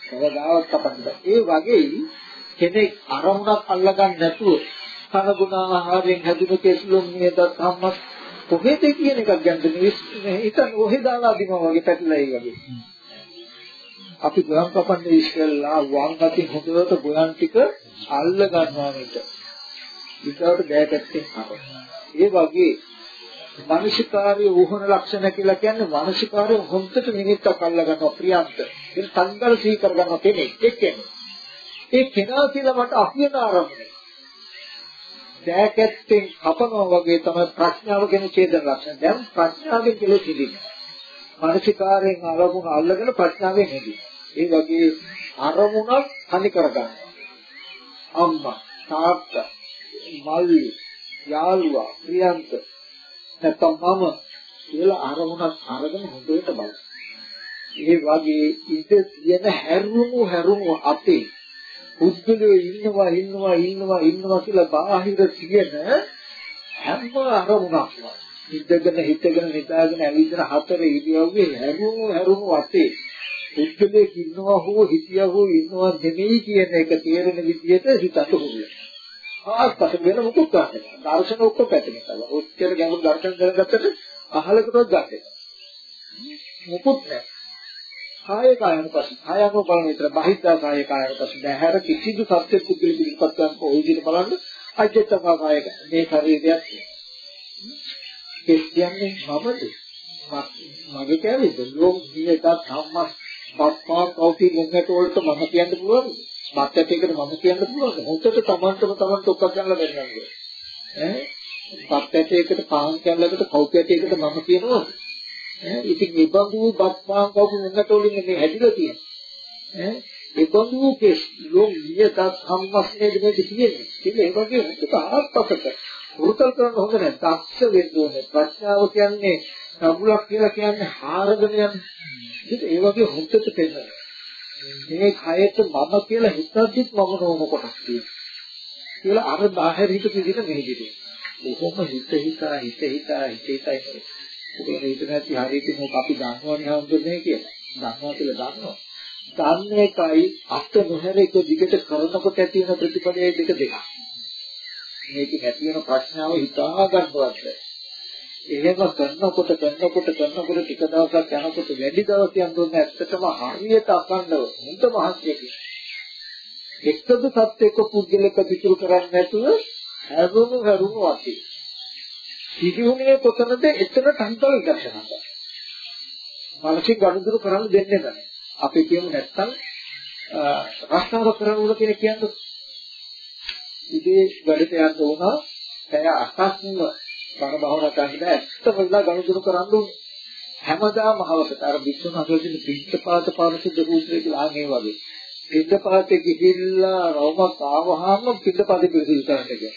කවදාවත් කපන්න. ඒ වගේ කෙනෙක් අරමුණක් අල්ලගන්න නැතුව කන ගුණ ආහාරයෙන් හැදුණු කෙස්ලොම් නේද සම්මස් කොහෙද කියන එකක් ගැන හිතන්න ඔහෙ දාලා අදිනවා වගේ පැටලලා ඒ වගේ. අපි ගොයන් කපන්නේ ඉස්සෙල්ලා වම් අතින් හොඳට ගොයන් ටික අල්ල ගන්නවා මේක. ඊටවට බෑ පැත්තෙන් කපනවා. ඒ වගේ මානසිකාර්ය වුහන ලක්ෂණ කියලා කියන්නේ මානසිකාර්ය හොන්දට නිමිත්තක් අල්ල ගන්නවා ප්‍රියන්ත. ඒක සංගල් සී කර ගන්නවා කෙනෙක්. එක්කෙනෙක්. ඒ කෙනා කියලා මට අහියන ආරම්භය. දෑකැත්තෙන් කපනවා වගේ තමයි ප්‍රඥාව කියන ඡේදන ලක්ෂණ. දැන් ප්‍රඥාවෙන් කෙලෙස් හිදිනවා. මානසිකාරයෙන් අරමුණ අල්ලගෙන ප්‍රඥාවෙන් හිදිනවා. ඒ වගේ අරමුණක් හනි කරගන්නවා. අම්මා, තාත්තා, මල්ලි, යාළුවා, ප්‍රියන්ත නැත්නම් මම කියලා අරමුණක් අරගෙන හොඳට බලන්න. ඒ වගේ ඉඳ තියෙන හැරුණු හැරුණු අපේ පුද්ගලයෝ ඉන්නවා ඉන්නවා ඉන්නවා ඉන්නවා කියලා බාහිර තියෙන හැම අරමුණක්ම හිතගෙන හිතගෙන නිදාගෙන ඇවිදින හතර ඉරියව්වේ හැරුණු හැරුණු අපේ පුද්ගලයෙක් ඉන්නවා හෝ හිතියා හෝ ඉන්නවා නෙමෙයි කියන එක තේරෙන විදිහට හිතට හොරුයි. ආස්පස වෙන මොකක්ද නැහැ. දර්ශන ඔක්කොම පැතිරෙනවා. ඔච්චර ගැඹුරු දර්ශන දැනගත්තට අහලකටවත් ගන්න. මොකුත් නැහැ. කාය කායන පස්සේ කායano බලන විතර බාහිත්‍යා කාය කායන පස්සේ දැහැර කිසිදු සත්‍ය පුද්ගල පිළිපත් ගන්න කොයි විදිහට බලන්න අජත්තකා කාය මේ ශරීරයක් ඒ කියන්නේ මමද මගේ කැවිද ලෝක ජීවිතත් සම්මස් බක්පා කෝපි මුංගට වලට මම කියන්න පුළුවන්ද බත් ඇටයකට මම කියන්න පුළුවන්ද? හොඳට තමන්ටම තමන්ට ඔක්ක ගන්නලා දෙන්නන්නේ ඈ? බත් ඇටයකට පාන් කැල්ලකට කෝපි ඇටයකට මම කියනවාද ඉතින් මේ බඳු බත්පාන් කවුරු මොකට වලින් මේ හැදිලා තියෙන්නේ ඈ? ඒ බඳු කෙස් ලෝක නියතත් සම්මස්නේ දෙන්නේ තියෙන්නේ ඉතින් ඒ වගේ හුඟක් ආත්පසක වෘතල් කරන්න හොඳ නැහැ. දක්ෂ වෙන්න ඕනේ. ප්‍රඥාව කියන්නේ සම්බුලක් කියලා කියන්නේ හාරගෙන යන ඉතින් ඒ වගේ හුඟට පෙන්නන මේ කයට මම කියලා හිතද්දිත් මම නොවන කොටස් තියෙනවා කියලා අර බාහිර හිත පිළිද මෙහෙදිදී කොහොම හිත හිතා හිත හිතා හිත හිතා ඒක හිත නැති හරියට මොකක් අපි දන්නවනේ හම්බුනේ කියලා. දන්නවා කියලා දන්නවා. දන්න එකයි අත් නොහැර එක දිගට කරනකොට ඇති වෙන ප්‍රතිඵලයේ දෙක දෙකක්. මේක ඇති වෙන ප්‍රශ්නාව හිතා ගන්නවත් එහෙම කරනකොට කරනකොට කරනකොට ටික දවසක් යනකොට වැඩි දවසක් යනකොට ඇත්තටම හරියට අකණ්ඩව. මුන්ට මහත්යකින් එක්කද සත්‍යක පුද්ගලක පිටුරු කරන්නේ නැතුව හැරුණු හැරුණු වාසිය සිදුුනේ කොතනද? එතන තන්තව විදර්ශනා කරනවා. මානසික ගනුදෙනු කරන්න දෙන්නේ නැහැ. අපි කියමු නැත්තම් රස්තාව කරන උන කෙනෙක් කියන්නේ ඉතේ වැඩට යන්න උනා එය අසස්ම බණ භාවනා කරන්න ඇත්තම ඉලා ගනුදෙනු කරන්න ඕනේ. හැමදාම හවසට අර විශ්වන හදගෙන පිටපාත පාරිශුද්ධ රූපේ කියලා ආන්නේ වගේ. පිටපාතේ ගිහිල්ලා රවමක් ආවහම පිටපාතේ පිළිසිදු කරන්න කියන්නේ.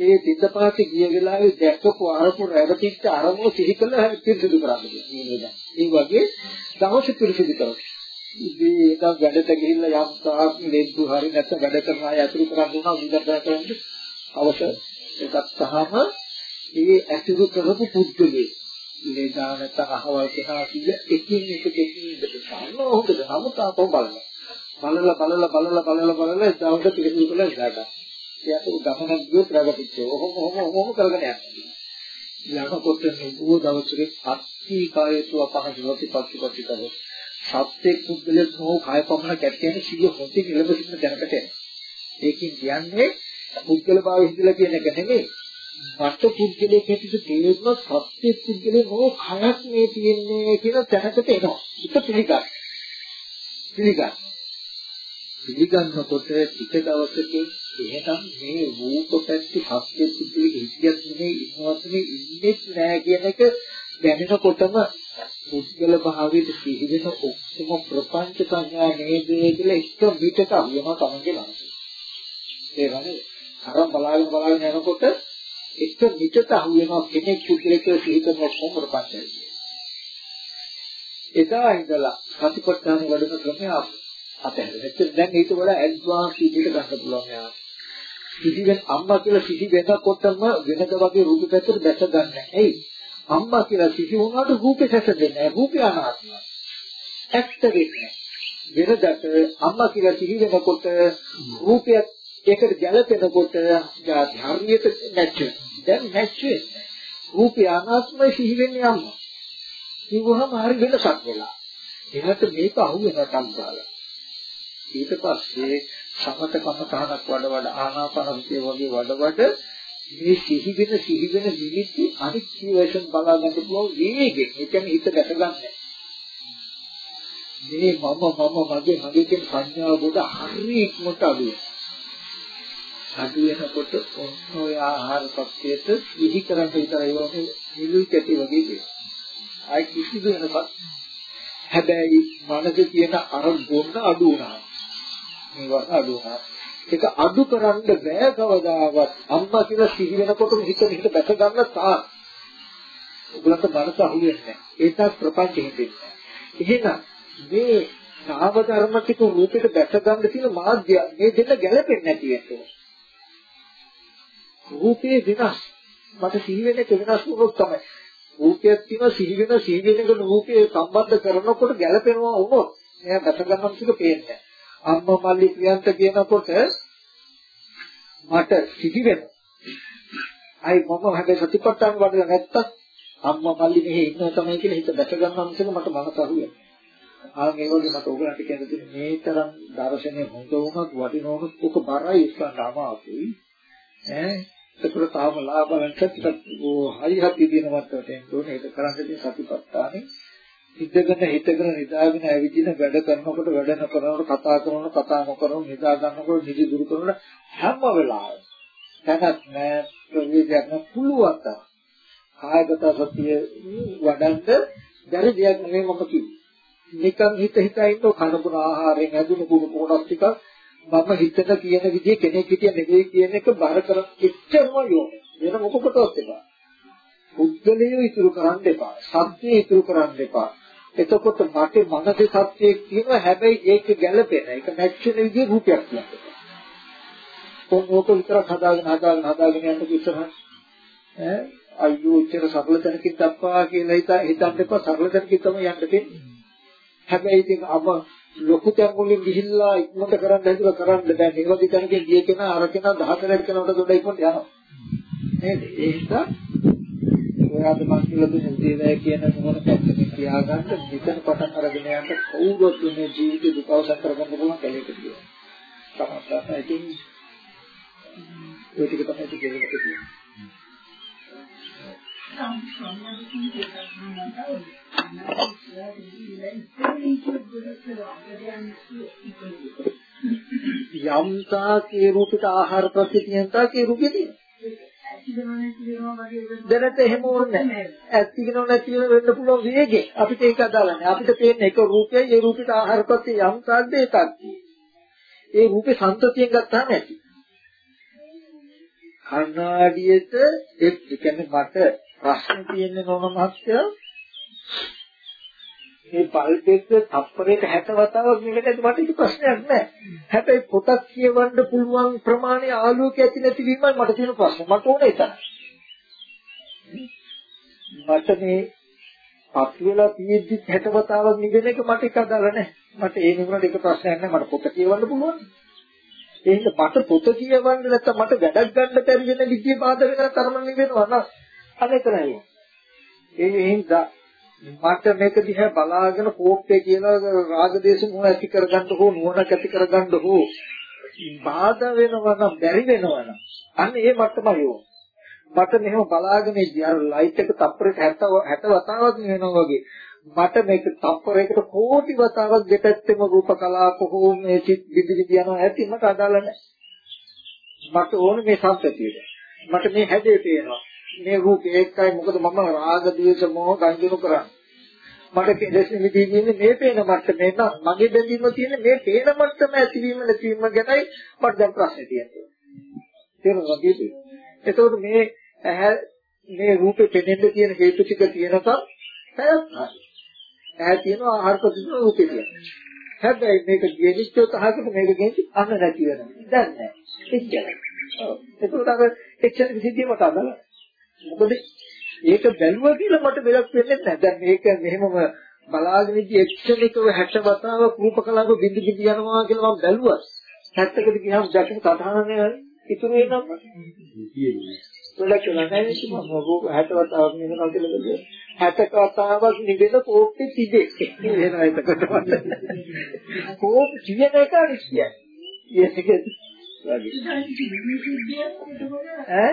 ඒ පිටපාති ගිය වෙලාවේ දැක්කපු අරපු රැවටිච්ච අරමුණු සිහි කළ පිරිසිදු කරන්නේ නේද? ඒ වගේ දවස් පිරිසිදු කරනවා. ඉතින් ඒක වැඩට ගිහිල්ලා යම් තාක් ලෙඩු හරි නැත්නම් වැඩ කරන අය අතුරු කරන් දුනා විදර්ශනා කරන්නේ අවශ්‍ය එකක් තහම ඒ අතුරු කරපු පුද්ගලයේ ලේදා නැත්නම් අහවල් කෙනා කිය එකින් එක දෙකින් ඉඳලා සාම හොඳද නමුත් ආපහු බලන්න. බලලා බලලා බලලා බලලා බලලා දවසට පිළිසිදු කළා ඉඳලා එයාට ගමනක් ගියොත් රැවටිච්චෝ. ඔහොම ඔහොම ඔහොම කරගෙන යනවා. යනකොට නුඹුව දවසක අත්ති කායතු අපහසුවති පස්සිපත්ති කරේ. සත්‍යයක් පුද්ගලයෙක් නෝ කාය පමණ කැටගෙන සිය හොඳින් ඉලබ සිටින දැනකට එනවා. ඒකෙන් කියන්නේ පුද්ගල භාවය හිතලා කියන එක නෙමෙයි. මට පුද්ගලයෙක් හැටියට තේරුණ සත්‍ය පුද්ගලයෙක් නෝ කයක් මේ තියෙන්නේ කියන තැනකට එනවා. ඒක පිළිගන්න. පිළිගන්න. පිළිගන්නකොට ටික දවසකින් එහෙනම් මේ රූප පැත්ත සත්‍ය පුද්ගලයෙක් හිතියක් නෙමෙයි ඉන්නවත් නෙමෙයි ඉන්නේ නැහැ කියන එක දැනෙනකොටම පුද්ගල භාවයට සිහි වෙන ඔක්කොම ප්‍රපංච සංඥා නේද කියලා එක පිටක අහුවෙනවා තමන්ගේ ළඟ. ඒ වගේ අර බලාගෙන බලාගෙන යනකොට එක පිටක අහුවෙනවා කෙනෙක් පුද්ගලෙක් සිහි කරන ඔක්කොම ප්‍රපංචයි. එදා ඉඳලා සතිපට්ඨාන වඩන ක්‍රමය අපහැරෙන්න. දැන් ඊට වඩා ඇඩ්වාන්ස් විදිහට ගන්න පුළුවන් යා. සිහිවෙන් අම්මා කියලා සිහි වෙනකොටම වෙනද වගේ රූප පැත්තට දැස ගන්න. එයි අම්මා කියලා සිහි වුණාට රූපේ සැසෙන්නේ නැහැ. රූපය අනාත්මයි. ඇත්ත වෙන්නේ. වෙනදට අම්මා කියලා සිහි වෙනකොට රූපය ඒකට ගැළපෙනකොට හරියට නැච් දැන් නැච් වෙන්නේ. රූපය අනාත්මයි සිහි වෙන්නේ අම්මා. කිව්වහම හරි වෙනසක් වෙලා. එහෙනම් මේක අහු වෙනකම් දාලා. ඊට පස්සේ සමත කමතහනක් වඩ වඩ ආනාපාන සතිය වගේ වඩ වඩ මේ සිහි වෙන සිහි වෙන නිමිති අනිත් සිවේෂන් බලා ගන්න පුළුවන් වේගෙන් ඒ කියන්නේ හිත දැක ගන්න. මේ මම මම මගේ මගේ කියන සංඥාව ගොඩ හරි ඉක්මනට අඩු අඩු වෙනකොට ඔය ආහාර පක්ෂයට සිහි කරන් විතරයි වගේ නිලුයි කැටි වගේ දෙයක්. ආයි කිසිදු වෙනසක් හැබැයි මනසේ තියෙන අර ගොන්න අඩු වුණා. මේවා අඩු වුණා. ඒක අඩු කරන්න බෑ කවදාවත්. අම්මා කියලා සිහි වෙනකොටම හිත හිත බැස ගන්න තා. ඔයගලන්ට මනස අහුවෙන්නේ නැහැ. ඒකත් ප්‍රපංච හිතෙන්නේ. එහෙනම් මේ නාම ධර්ම ටික රූපෙට බැස ගන්න තියෙන මාධ්‍ය මේ දෙන්න ගැලපෙන්නේ නැති වෙනවා. රූපේ වෙනස්. මට සිහි වෙන එක වෙනස් වුණොත් තමයි. රූපයක් තියෙන සිහි වෙන සිහි වෙන එක රූපේ සම්බන්ධ කරනකොට ගැලපෙනවා වුණොත් එයා බැස ගන්නවා කිසික පේන්නේ නැහැ. අම්මා මල්ලි ප්‍රියන්ත කියනකොට මට සිහි වෙනවා. අයි මම හැබැයි සතිපට්ඨාන වඩලා නැත්තම් අම්මා මල්ලි මෙහෙ ඉන්නවා තමයි කියලා හිත දැක ගන්නවා මිසක මට මනස අහුවෙන්නේ. ආන් ඒ වගේ මට ඕගලන්ට කියන්න තියෙන්නේ මේ තරම් දර්ශනය හොඳ වුණත් වටිනවනොත් ඔක බරයි ඉස්සන්න අමාරුයි. ඈ ඒකට තාම ලාභ වෙනකත් හරි හරි දිනවත් වෙන්න ඕනේ. ඒක කරන්නේ සතිපට්ඨානේ හිතගෙන හිතගෙන නිදාගෙන ඇවිදින වැඩ කරනකොට වැඩ නොකරනකොට කතා කරනකොට කතා නොකරනකොට නිදා ගන්නකොට නිදි දුරු කරනකොට හැම වෙලාවෙම තැනක් නෑ ප්‍රවේදයක් නෑ පුළුවන් තරම් කායගත සතිය වඩන්න බැරි දෙයක් නෙමෙයි මම කිව්වේ. නිකන් හිත හිතා ඉන්න කනබුන ආහාරයෙන් හැදුණු කුණු කොටස් ටික මම හිතට කියන විදිහ කෙනෙක් හිටිය නෙවෙයි කියන එක බාර කර එච්චරම යෝනේ. වෙන මොකකටවත් එපා. පුද්ගලයේ ඉතුරු කරන්න එපා. සත්‍යය ඉතුරු කරන්න එපා. එතකොට මට මනසේ සත්‍යයක් තියෙනවා හැබැයි ඒක ගැළපෙන ඒක මැච් වෙන විදිහේ රූපයක් තියෙනවා. කොහොමද විතරක් හදාගෙන හදාගෙන හදාගෙන යන්න ඉස්සරහ ඈ අයියෝ උච්චර සරල තැනකින් තප්පා කියලා හිත හිතන්න එපා සරල තැනකින් තමයි යන්න තියෙන්නේ. හැබැයි ඉතින් අප ලොකු තැන් වලින් ගිහිල්ලා ඉක්මනට කරන්න හැදුවා කරන්න දැන් මේ වගේ තැනකින් ගිය කෙනා අර කෙනා 14 කෙනාට දොඩ ඉක්මනට යනවා. නේද? ඒ නිසා ඔයාට මම කියලා දුන්න දේවය කියන මොන පැත්තකින් තියාගන්න විතර පටන් අරගෙන යන්න කවුරුත් මේ ජීවිතේ දුකවසන් කරගන්න පුළුවන් කැලේට කියනවා. තමයි ඉතින් ඒ ටික තමයි කියන්නේ කියන්නේ. යම් තාකේ රූපිත ආහාර ප්‍රතික්‍රියාවක් ඒ රූපේ තියෙනවා. දැනට එහෙම ඕනේ නැහැ. ඇස් තියනව නැති වෙන වෙන්න පුළුවන් වේගෙ. අපිට ඒක අදාළ නැහැ. අපිට පේන එක රූපයයි ඒ රූපෙට ආහාරපත්‍ය යම් සාද්ද එකක්. ඒ රූපේ සම්තතියෙන් ගත්තාම ඇති. කණ්ණාඩියට ඒ කියන්නේ මට ප්‍රශ්න තියෙන්නේ නෝන මහත්තයා මේ බල්බ් එක තප්පරයක 60 වතාවක් නිලකට මට ඒක ප්‍රශ්නයක් නෑ. හැබැයි පොතක් කියවන්න පුළුවන් ප්‍රමාණය ආලෝකය ඇති නැති වීමයි මට තියෙන ප්‍රශ්න. මට ඕනේ ඒක. මට මේ පස් වෙලා තියෙද්දි 60 වතාවක් නිවෙන එක මට එක අදාළ නෑ. මට ඒ නිවුණට එක ප්‍රශ්නයක් නෑ. මට පොත කියවන්න පුළුවන්. එහෙනම් මට පොත කියවන්න නැත්නම් මට වැඩක් ගන්න බැරි වෙන විදිය බාධා වෙන තරම නිවෙනවා නේද? අනේ කරන්නේ. ඒ හින්දා මට මේක දිහා බලාගෙන කෝප්පේ කියලා රාග දේශ මොහ ඇති කරගන්න හෝ නුවණක් ඇති කරගන්න හෝ බාධා වෙනවා නම් බැරි වෙනවා නම් අන්න ඒ මට්ටමයි ඕන. මට මෙහෙම බලාගෙන ඉඳි අර ලයිට් එක තප්පරයට 60 60 වතාවක් වෙනවා වගේ මට මේක තප්පරයකට කෝටි වතාවක් දෙපැත්තෙම රූප කලාප හෝ මේ චිත් විදිහට යනවා ඇති මට අදාළ නැහැ. මට ඕන මේ සංස්කෘතියට. මට මේ හැදේ පේනවා. මේ රූපේ එකයි මොකද මම රාග ද්වේෂ මොහ ගංජුණු කරන්නේ. මට කෙලෙස් නිදීන්නේ මේ පේන මට්ටමේ නම් මගේ බැඳීම තියෙන මේ පේන මට්ටම ඇතිවීම නැතිවීම ගැනයි මට දැන් ප්‍රශ්නේ තියෙන්නේ. තේරුණාද කීපේ? එතකොට මේ ඇහැ මේ රූපේ පෙනෙන්න තියෙන හේතු ටික තියෙනකම් පැවැත්මයි. ඇහැ තියෙනවා ආහාර ප්‍රතිසම රූපේ තියෙනවා. හැබැයි මේක ගෙනිච්චොත් අහකට මේක ගෙනිච්ච අන්න නැති වෙනවා. දැන් නෑ. එච්චරයි. ඔව්. එතකොට අර එච්චර විසිද්ධිය මට අදාළ. මොකද ඒක බැලුවා කියලා මට බෙලක් වෙන්නේ නැහැ. දැන් මේක මෙහෙමම බලාගෙන ඉති එක්ෂණිකව 60 වතාවක් රූපකලාප බිඳ බිඳ යනවා කියලා මම බැලුවා. 70කට ගියාම දැකපු කතාවනේ ඉතුරු වෙනවා. සුලක්ෂණ නැහැ මම රූප 60 වතාවක් නෙමෙයි කියලා බැලුවා. 60 වතාවක් නිදෙන කෝප්පේ තිබේ. වෙනවා එතකොට මට. කෝප් කියන එක අනිත්‍යයි. ඒක වගේ. ඈ?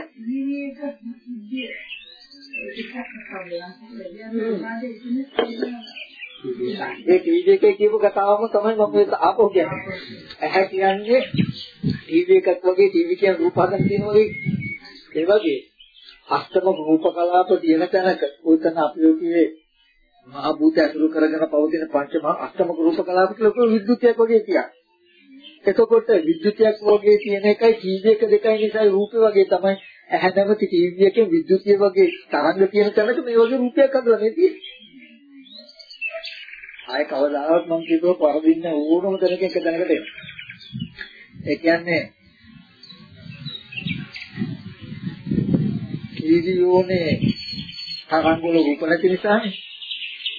ඒ ටීවී එකේ කියපු කතාවම තමයි මම මේක ආපහු කියන්නේ. ඇහැ කියන්නේ ටීවී එකක් වගේ ටීවී කියන රූප හදන තියෙන වගේ ඒ වගේ අෂ්ටම රූප කලාප තියෙන තැනක උතන අපි කියේ මහා භූත ඇසුරු කරගෙන පවතින පංච මහා අෂ්ටම රූප කලාප කියලා විද්‍යුතයක් වගේ කියන්නේ. එතකොට විද්‍යුතයක් වගේ තියෙන එකයි ටීවී එක දෙකයි නිසා රූපේ වගේ තමයි ඇහැ නැමැති ටීවී එකෙන් විද්‍යුතිය වගේ තරංග තියෙන තැනක මේ වගේ රූපයක් හදලා නේ තියෙන්නේ. ආයේ කවදාවත් මම කියනවා පරදින්න ඕනම තැනක එක තැනකට එන්න. ඒ කියන්නේ ටීවීෝනේ තරංග වල රූප නැති නිසානේ.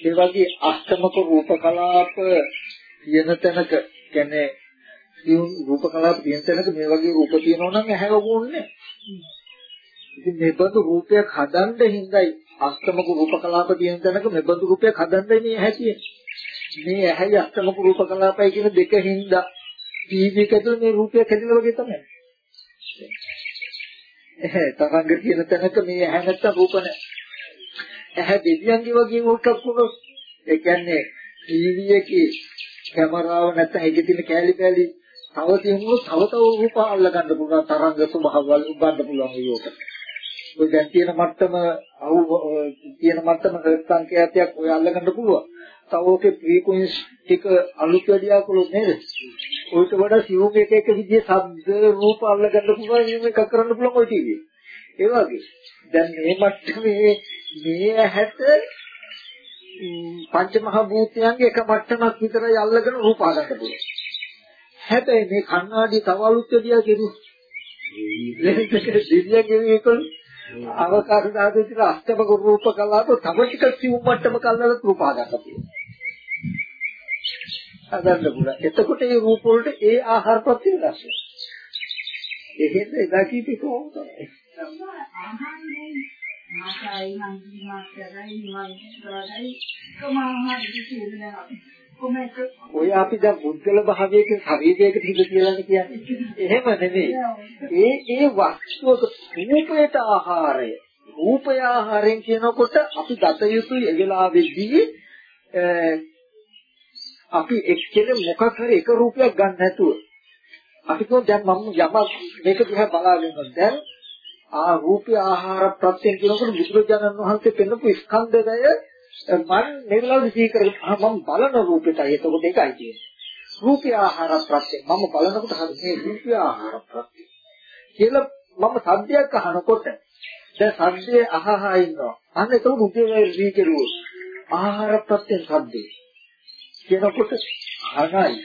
ඒ වගේ අෂ්ටමක රූප කලාප තියෙන තැනක කියන්නේ රූප කලාප තියෙන තැනක මේ වගේ රූප තියෙනවා නම් ඇහැව ඕනේ ඉතින් මේ බඳු රූපයක් හදන්න හින්දායි අෂ්ටමක රූප කලාප තියෙන තැනක මේ බඳු රූපයක් හදන්නයි මේ ඇහැ තියෙන්නේ. මේ ඇහැයි අෂ්ටමක රූප කලාපයි කියන දෙක හින්දා ටීවී එක ඇතුළේ මේ රූපයක් හැදෙනවා වගේ තමයි. ඇහැ තරංග තියෙන තැනක මේ ඇහැ නැත්තම් රූප නැහැ. ඇහැ දෙවියන්ගේ වගේ උල්කක් වුණොත් ඒ කියන්නේ ටීවී එකේ කැමරාව නැත්තම් ඒකේ තියෙන කැලි කැලි තව තියෙනවා තව තව රූප අල්ල ගන්න පුළුවන් තරංග ස්වභාවවල උබන්න පුළුවන් ඒකට. ඔය දැන් තියෙන මට්ටම අවු තියෙන මට්ටම සංකේතයක් ඔය අල්ලගන්න පුළුවන්. තව ඔකේ ෆ්‍රීකවෙන්ස් ටික අලුත් වැඩියා කළොත් නේද? ඔයිට වඩා සිවුම් එක එක විදිහේ ශබ්ද රූප අල්ලගන්න පුළුවන් මේක කරන්න පුළුවන් ඔය ටීවී. ඒ වගේ. දැන් මේ මට්ටමේ මේ ඇහැට පංච මහ භූතයන්ගේ එක මට්ටමක් විතරයි අල්ලගෙන රූප හදන්න පුළුවන්. හැබැයි මේ කණ්ණාඩි තව අලුත් වැඩියා කෙරුවා. දෙවියන්ගේ මේකවල අවකාශ ධාතු විතර අෂ්ටමක රූප කලාප තව ටික සිව් මට්ටම කල්ලාට රූප හදන්න පුළුවන්. හදන්න පුළුවන්. එතකොට මේ රූප වලට ඒ ආහාර ප්‍රත්‍ය වෙනස් වෙනවා. එහෙත් එදා කීපේ කොහොමද? මාසයි නම් මාසයි නිවන් කරයි කොමාහා ඉතිරි ඔය අපි දැන් පුද්ගල භාවයක ශරීරයකට හිත කියලා කියන්නේ. එහෙම නෙමෙයි. ඒ ඒ වස්තුවක රූපයට ආහාරය. රූපය ආහාරයෙන් කියනකොට අපි දත යුතුයි ඒ වෙලාවේදී අපි එක්කෙනෙක් මොකක් හරි එක රූපයක් ගන්න නැතුව අපි කොහොමද දැන් මම යමක් මේක දිහා බලාගෙන ඉන්නවා. දැන් ආ රූපය ආහාර ප්‍රත්‍යයෙන් කියනකොට බුදුරජාණන් වහන්සේ පෙන්නපු ස්කන්ධය මම මේ වෙලාවේ සිහි කරගෙන මම බලන රූපෙටයි එතකොට ඒකයි කියන්නේ. රූපය ආහාර ප්‍රත්‍ය මම බලනකොට හරි මේ රූපය ආහාර ප්‍රත්‍ය කියලා මම සද්දයක් අහනකොට දැන් සද්දේ අහහා ඉන්නවා. අන්න ඒක බුද්ධිය වේ කෙරුවෝ. ආහාර ප්‍රත්‍ය සද්දේ. කියනකොට අනයි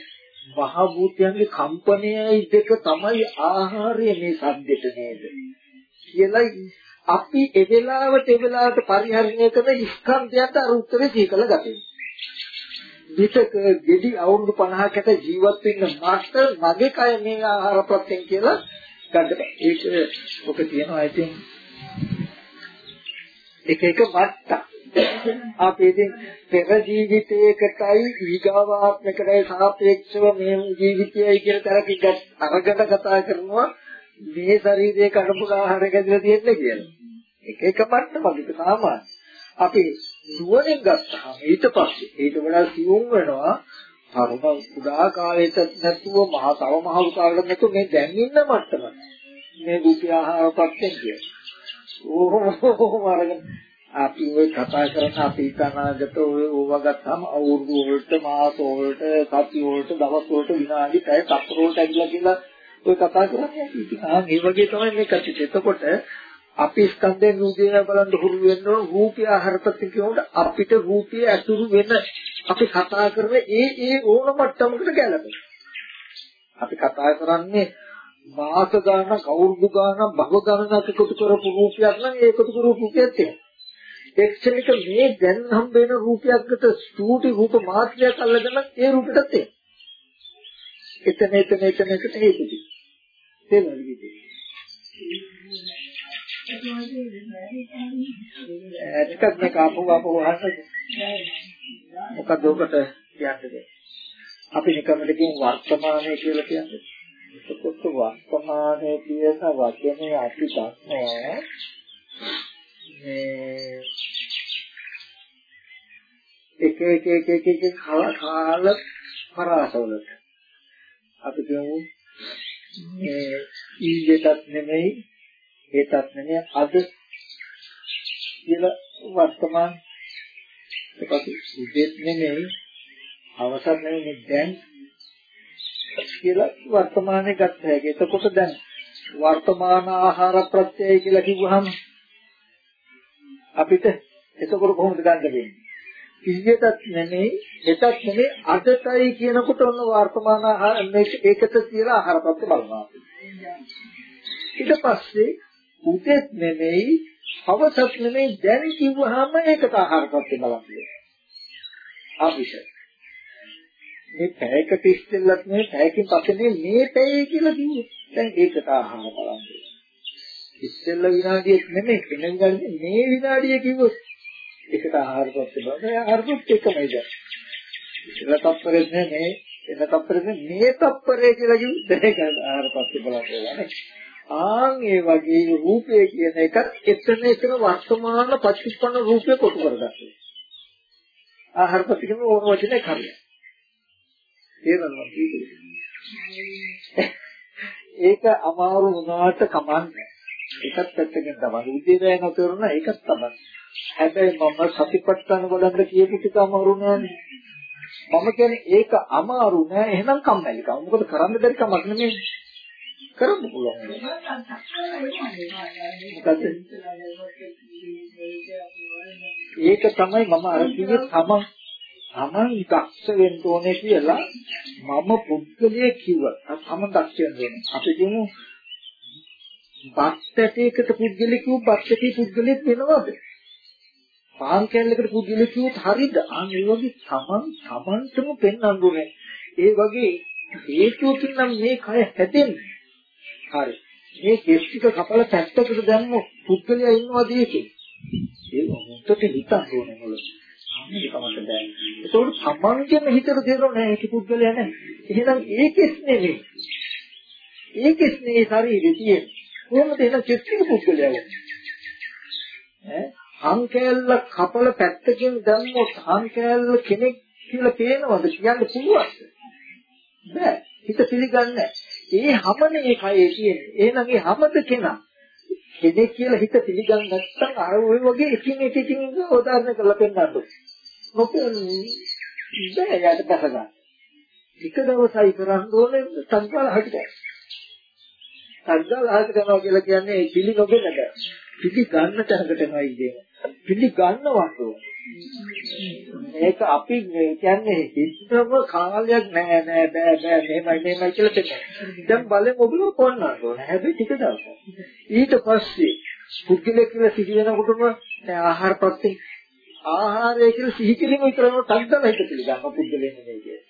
මහ භූතයන්ගේ කම්පනයයි දෙක තමයි ආහාරය මේ සද්දෙට නේද? කියලා අපි ඒ වෙලාවට ඒ වෙලාවට පරිහරණය කරන ස්කන්ධයන්ට අර උත්තරේ දීකල ගතියි. විතක ගෙඩි අවුරුදු 50කට ජීවත් වෙන්න මාස්ට මගේ කය මේ ආහාර ප්‍රත්‍යයෙන් කියලා ගන්න ඒක ඔක තියෙනවා ඉතින් එක එක මට්ට අපි ඉතින් පෙර ජීවිතයකටයි ඊගාවාත්මකටයි සාපේක්ෂව මේ ජීවිතයයි කියන තරකින් අරගෙන කතා කරනවා මේ ශරීරයේ කනපුල ආහාර ගැදලා තියෙන්නේ කියලා. එක එක මට්ටමකට සාමාන්‍ය. අපි නුවණින් ගත්තාම ඊට පස්සේ ඊට වඩා සියුම් වෙනවා තරුණ කුඩා කාලේට නැතුව මහා තව මහලු කාලෙකට නැතුව මේ දැන් ඉන්න මට්ටම. මේ දුක ආහාර පත්යෙන් කියන. ඕහොම අරගෙන අපි ඔය කතා කරන අපි කනාගත ඔය ඕවා ගත්තාම අවුරුදු වලට මාස වලට සති වලට දවස් වලට විනාඩි පැය තත්පර වලට ඇවිල්ලා කියලා ඔය කතා කරන්නේ ඉතින් ආ මේ වගේ තමයි මේ කච්චිත. එතකොට අපි ස්කන්ධයෙන් රූපය බලන්න හුරු වෙන්න ඕන රූපය ආහාරපත් කියනකොට අපිට රූපය ඇතුළු වෙන අපි කතා කරන ඒ ඒ ඕන මට්ටමකට ගැලපෙන. අපි කතා කරන්නේ මාස ගාන කවුරුදු ගාන භව ගණනක් එකතු කරපු රූපයක් නම් ඒ එකතු කරපු රූපයක් තියෙනවා. එක්ෂණික මේ දැන් හම්බ වෙන රූපයකට ස්තුටි රූප මාත්‍රයක් අල්ලගෙන ඒ රූපෙටත් තියෙනවා. එතන එතන එතන එතන හේතුයි. තේරුණාද කිව්වේ? ටිකක් මේක ආපහු ආපහු අහන්න. මොකද ඔකට කියන්නේ? අපි නිකම්මද කියන වර්තමානයේ කියලා කියන්නේ. එතකොට වර්තමානයේ කියන වචනේ අපි දන්නවා මේ එක එක එක එක එක කාල පරාසවලට අපි කියමු මේ ඊයටත් නෙමෙයි ඒකත් නෙමෙයි අද කියලා වර්තමාන ඒකත් උදේත් නෙමෙයි අවසන් නෙමෙයි දැන් කියලා වර්තමානයේ ගත්ත හැකි. එතකොට දැන් වර්තමාන ආහාර ප්‍රත්‍යය කියලා කිව්වහම අපිට එතකොට කොහොමද ගන්න වෙන්නේ? ඊයටත් නෙමෙයි හෙටත් නෙමෙයි අදටයි කියනකොට ඔන්න වර්තමාන ආහාර මේකට කියලා ආහාර ප්‍රත්‍ය බලනවා. ඊට පස්සේ උදෙත් නෙමෙයි හවසත් නෙමෙයි දැන් කිව්වහම ඒකට ආහාරපත් බලන්න. ආපිෂ. මේ පැයකට ඉස්සෙල්ලත් නෙමෙයි පැයකින් පස්සේ මේ පැයේ කියලා කිව්වේ. දැන් ඒකට ආහාර බලන්න. ඉස්සෙල්ල විනාඩියක් නෙමෙයි වෙන විනාඩිය මේ විනාඩිය කිව්වොත් ඒකට ආහාරපත් බලන්න. ආහාරපත් එකමයි දැන්. ඉස්සෙල්ල තප්පරෙත් නෙමෙයි එන තප්පරෙත් මේ තප්පරේ කියලා කිව්වේ දැන් ආහාරපත් බලන්න. ආන් ඒ වගේ රූපය කියන එකත් එතන එතන වර්තමාන පටිච්චසමුප්පන්න රූපය කොටු කරගන්නවා. ආහාර ප්‍රතික්‍රම ඕන වචනේ කරිය. තේරෙනවද ඒක අමාරු වුණාට කමන්නේ. එකත් පැත්තකින් තමයි උදේ නැතරුණ ඒකත් තමයි. හැබැයි මම සතිපට්ඨාන වලට කියපු ටික අමාරු නෑනේ. මම කියන්නේ ඒක අමාරු නෑ එහෙනම් කම්මැලිකම. මොකද කරන්න බැරි කමක් නෙමෙයි. කරන්න පුළුවන්. ඒක තමයි මම අර කිව්වේ තමන් තමන් දක්ෂ වෙන්න ඕනේ කියලා මම පුද්ගලයේ කිව්වා. තමන් දක්ෂ වෙන්න ඕනේ. අපි කියමු බක්තටයකට පුද්ගලෙක් කිව්ව බක්තටි පුද්ගලෙක් වෙනවද? පාන් කැල්ලකට පුද්ගලෙක් කිව්වොත් හරියද? අන්න ඒ වගේ තමන් තමන්ටම පෙන්වන්න ඕනේ. ඒ වගේ හේතුවකින් නම් මේ කය හැදෙන්නේ. හරි. මේ කෙස් ටික කපලා පැත්තකට දැම්මොත් පුද්ගලයා ඉන්නවද ඒකේ? ඒක මොකටද හිතන්න ඕනේ මොකද? මේකමද දැන්. ඒකෝට සම්මන්ගෙම හිතට තේරෙන්නේ නැහැ ඒක පුද්ගලයා නැහැ. එහෙනම් ඒකෙස් නෙමෙයි. ඒකෙස් නෙමෙයි ශරීරේ තියෙන්නේ. කොහොමද එහෙනම් කෙස් ටික පුද්ගලයා ඈ අංකැල්ල කපල පැත්තකින් දැම්මොත් අංකැල්ල කෙනෙක් කියලා පේනවද කියන්න පුළුවන්ද? බෑ. හිත පිළිගන්නේ නැහැ. ඒ හැමනේ ඒ කයේ තියෙන්නේ. එහෙනම් ඒ හැමද කෙනා කෙනෙක් කියලා හිත පිළිගන්න නැත්නම් අර ওই වගේ එකින් එක එකින් උදාහරණ කරලා පෙන්නන්න. මොකද බෑ යට බහගන්න. එක දවසයි කරන්න ඕනේ සංකල්ප හදිට. සංකල්ප හදිට කරනවා කියලා කියන්නේ පිළි නොගෙන බෑ. පිළි ගන්න තැනකට නයි ඉන්නේ. පිළි ගන්නවත් ඕනේ. මේක අපි කියන්නේ හිතම කාලයක් නෑ නෑ බෑ බෑ මෙහෙමයි මෙහෙමයි කියලා තේරෙනවා. දැන් බලෙන් ඔබල කොන්නන්න ඕන. හැබැයි ටික දවසක්. ඊට පස්සේ පුද්ගලයෙක් කියලා සිහි වෙනකොටම ආහාර ප්‍රත්‍ය ආහාරය කියලා සිහි කිරීම විතරම තක්දම හිත පිළිගන්න පුද්ගලෙන් නෙමෙයි කියන්නේ.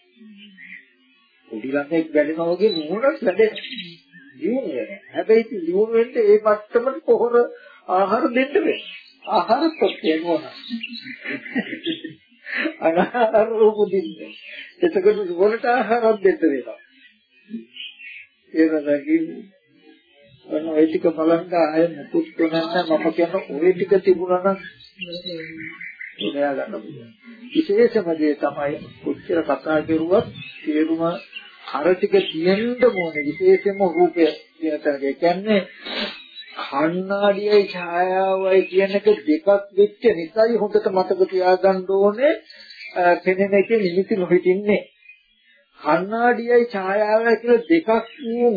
පොඩි ළමෙක් වැඩෙනවා වගේ නුවණක් වැඩෙන. දියුණු වෙනවා. හැබැයි දියුණු වෙන්න ඒ මට්ටමට පොහොර ආහාර දෙන්න වෙනවා. ආහාර ප්‍රත්‍ය මොන අනාහාර රූපදින්න එතකොට වලට ආහාරයක් දෙන්න වෙනවා ඒක නැගින්නේ ඔන්න ওই ටික බලන්න ආයෙ මුකුත් නැත්නම් මම කියන ওই ටික තිබුණා නම් උදයා ගන්න පුළුවන්. විශේෂම දේ තමයි කොච්චර කතා කරුවත් තේරුම අර ටික තියෙන්න ඕනේ විශේෂම රූපය කියන තැනක. ඒ කියන්නේ කණ්ණාඩියයි ඡායාවයි කියන එක දෙකක් වෙච්ච නිසායි හොඳට මතක තියාගන්න ඕනේ පෙනෙන එකේ නිමිති නොහිටින්නේ. කණ්ණාඩියයි ඡායාවයි කියලා දෙකක්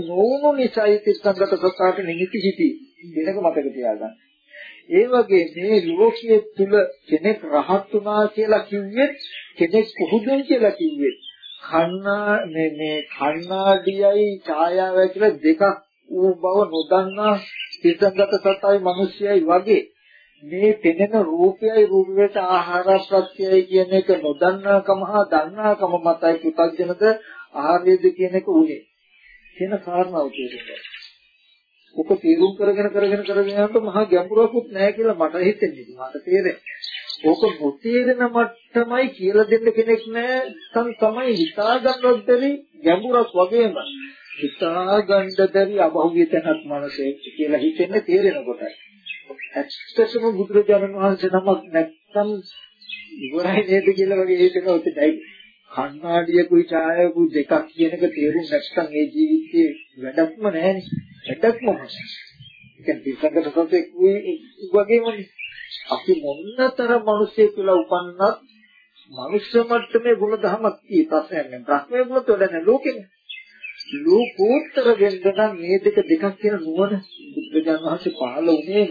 නොවුණු නිසායි තිස්සංගත සත්‍යාට නිමිති හිටි. දෙනක මතක තියාගන්න. ඒ වගේ මේ ලෝකයේ තුල කෙනෙක් රහත් වුණා කියලා කිව්වෙත් කෙනෙක් පුහුදුන් කියලා කිව්වෙත් කන්නා මේ මේ කන්නාඩියයි ඡායාවයි කියලා දෙකක් වූ බව නොදන්නා සිතගත සතයි මිනිස්සයයි වගේ මේ පෙනෙන රූපයයි රූපයට ආහාර ප්‍රත්‍යයයි කියන එක නොදන්නාකම හා දන්නාකම මතයි පුතග්ජනද ආහාරයේද කියන එක උනේ කියන කාරණාව තේරුම් ඔක තීරුම් කරගෙන කරගෙන කරගෙන යනකොට මහා ගැඹුරකුත් නැහැ කියලා මට හිතෙන්නේ. මට තේරෙන්නේ. ඕක නොතේරෙන මට්ටමයි කියලා දෙන්න කෙනෙක් නැහැ. තන් තමයි හිතා ගන්නවත් බැරි ගැඹුරක් වගේම හිතා ගන්න බැරි අභෞවිය තැනක් මනසේ කියලා හිතෙන්නේ තේරෙන කොටයි. ඇත්තටම බුදුරජාණන් වහන්සේ නමක් නැත්තම් ඉවරයි නේද කියලා වගේ හිතන උතයි. කණ්ණාඩියකුයි ඡායාවකුයි දෙකක් කියන එක තේරුම් නැත්නම් ඒ ජීවිතේ වැඩක්ම නැහැනේ. වැඩක්ම නැහැ. ඒ කියන්නේ සංගත සතෙක් වගේමනේ. අපි මොන්නතර මිනිස්සෙක් කියලා උපන්නත් මනුෂ්‍ය මට්ටමේ ගුණ ධර්මයක් tie ප්‍රශ්නයක් නෑ. ප්‍රශ්නේ ගුණ තොඩන ලෝකෙනේ. ලෝකෝත්තර වෙන්න නම් මේ දෙක දෙකක් කියන නුවණ බුද්ධජන වහන්සේ පහළ වුණේම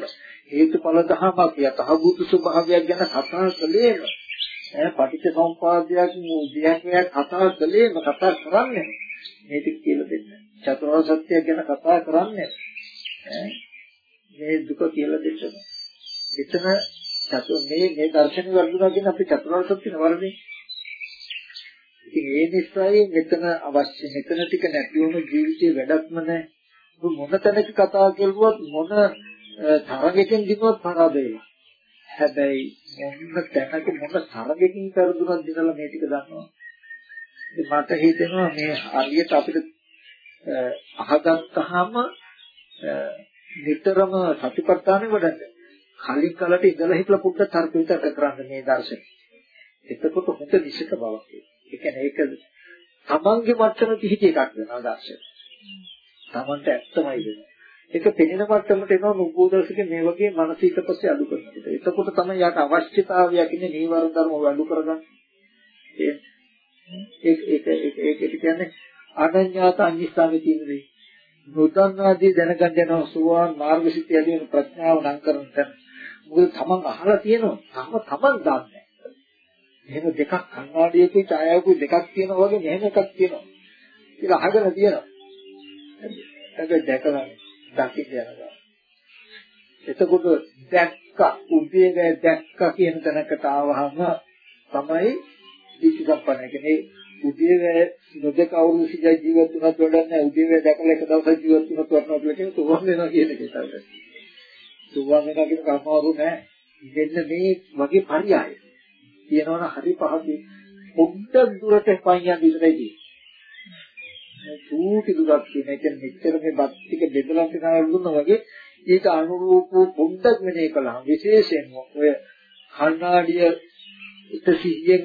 හේතුඵල ධර්මයක් යතහබුත ස්වභාවයක් ගැන කතා කළේම ඈ පටිච්ච සමුපාදයක් මුදියක් කතා කළේම කතා කරන්නේ මේ ටික කියලා දෙන්න. චතුරාර්ය සත්‍ය ගැන කතා කරන්නේ ඈ මේ දුක කියලා දෙන්න. එතන චතු මේ මේ දර්ශන වර්ධනා කියන අපි චතුරාර්ය සත්‍ය නවරනේ. ඉතින් ඒ නිසායි මෙතන අවශ්‍ය මෙතන ටික නැති වුණු ජීවිතේ වැඩක්ම නැහැ. මොන තැනක කතා කරුවත් මොන තරගකින් දිනුවත් පරාද වෙනවා. හැබැයි මොන තැනක මොන තරගකින් කරදුනක් දිනලා මේ ටික දන්නවා. ඉතින් මට හිතෙනවා මේ හරියට අපිට අහගත්තාම නිතරම සතිපට්ඨානෙ වඩන්න. කලින් කලට ඉඳලා හිටලා පුඩ තර්ක විතර්ක කරන්න මේ දර්ශනය. එතකොට හොඳ විශේෂ බවක් ඒ කියන්නේ ඒක තමන්ගේ මට්ටම පිහිටි එකක් වෙනවා දර්ශනය. තමන්ට ඇත්තමයි වෙන්නේ. ඒක පෙනෙන මට්ටමට එනවා නුබෝධසික මේ වගේ මානසික පස්සේ අඩු කරනකොට. එතකොට තමයි යාට අවශ්‍යතාවයක් ඉන්නේ නීවරණ ධර්ම අඩු කරගන්න. ඒක ඒක ඒක ඒක කියන්නේ අනඤ්ඤාත අඤ්ඤස්ථාවේ තියෙන දේ. නොදන්නාදී දැනගන්න යනවා සුවාන් මාර්ගසිතය ඇති ප්‍රඥාව නම් කරන තැන. මොකද තමන් අහලා තියෙනවා. තාම තමන් දන්නේ එහෙම දෙකක් කන්නාඩියකුයි ඡායාවකුයි දෙකක් තියෙනවා වගේ මෙහෙම එකක් තියෙනවා. කියලා අහගෙන තියෙනවා. ඒක දැකලා දකින්න යනවා. එතකොට දැක්ක උදේවැ දැක්ක කියන තැනකට ආවහම තමයි දීපිකප්පන කියන්නේ උදේවැ නොදක අවුරුදු සිජයි ජීවත් වුණත් වඩන්නේ උදේවැ දැකලා එක දවසක් ජීවත් වුණත් වටනවා කියලා කියන තුවන් වෙනවා කියන එක තමයි. තුවන් වෙනවා කියන කර්මවරු නෑ. මෙන්න මේ වගේ පරියාය. කියනවනම් හරි පහසුයි. පොඩ්ඩක් දුරට පයින් යන විතරයි සූටි දුරක් කියන එක මෙච්චර මේ බත් ටික බෙදලා තියනවා දුන්නා වගේ ඒක අනුරූප පොඩ්ඩක් මෙනේ කළා. විශේෂයෙන්ම ඔය කණ්ණාඩිය 100න්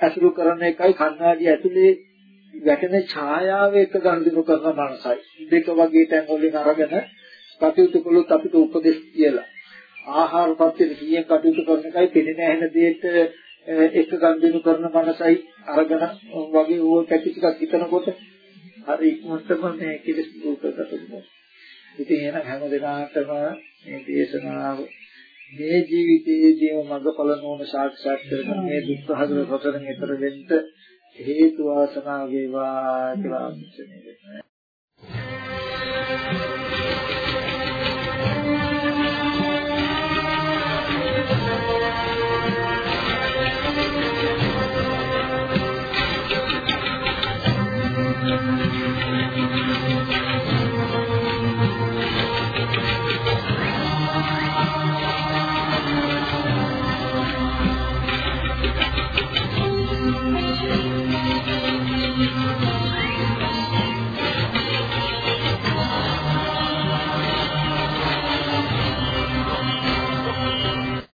අසුරු කරන එකයි කණ්ණාඩිය ඇතුලේ වැටෙන ඡායාව එක ගනුදෙනු කරන මනසයි. දෙක වගේ තැන් වලින් අරගෙන කටයුතු කළොත් අපිට උපදෙස් කියලා. ආහාර පත්‍යෙ 100න් කටයුතු කරන එකයි පෙනෙන ඇහෙන දෙයට එක ගනුදෙනු කරන මනසයි අරගෙන වගේ ඕක පැති ටිකක් හිතනකොට හරි ඉක්මනටම මේ කිලිස් දුකකට දුන්නා. ඉතින් එහෙනම් හැම දිනාටම මේ දේශනාව මේ ජීවිතයේදීම මඟඵල නොවන සාක්ෂාත් කරගන්න මේ දුක් හදල සසරෙන් එතර වෙන්න හේතු වාසනා වේවා කියලා අනුසනේ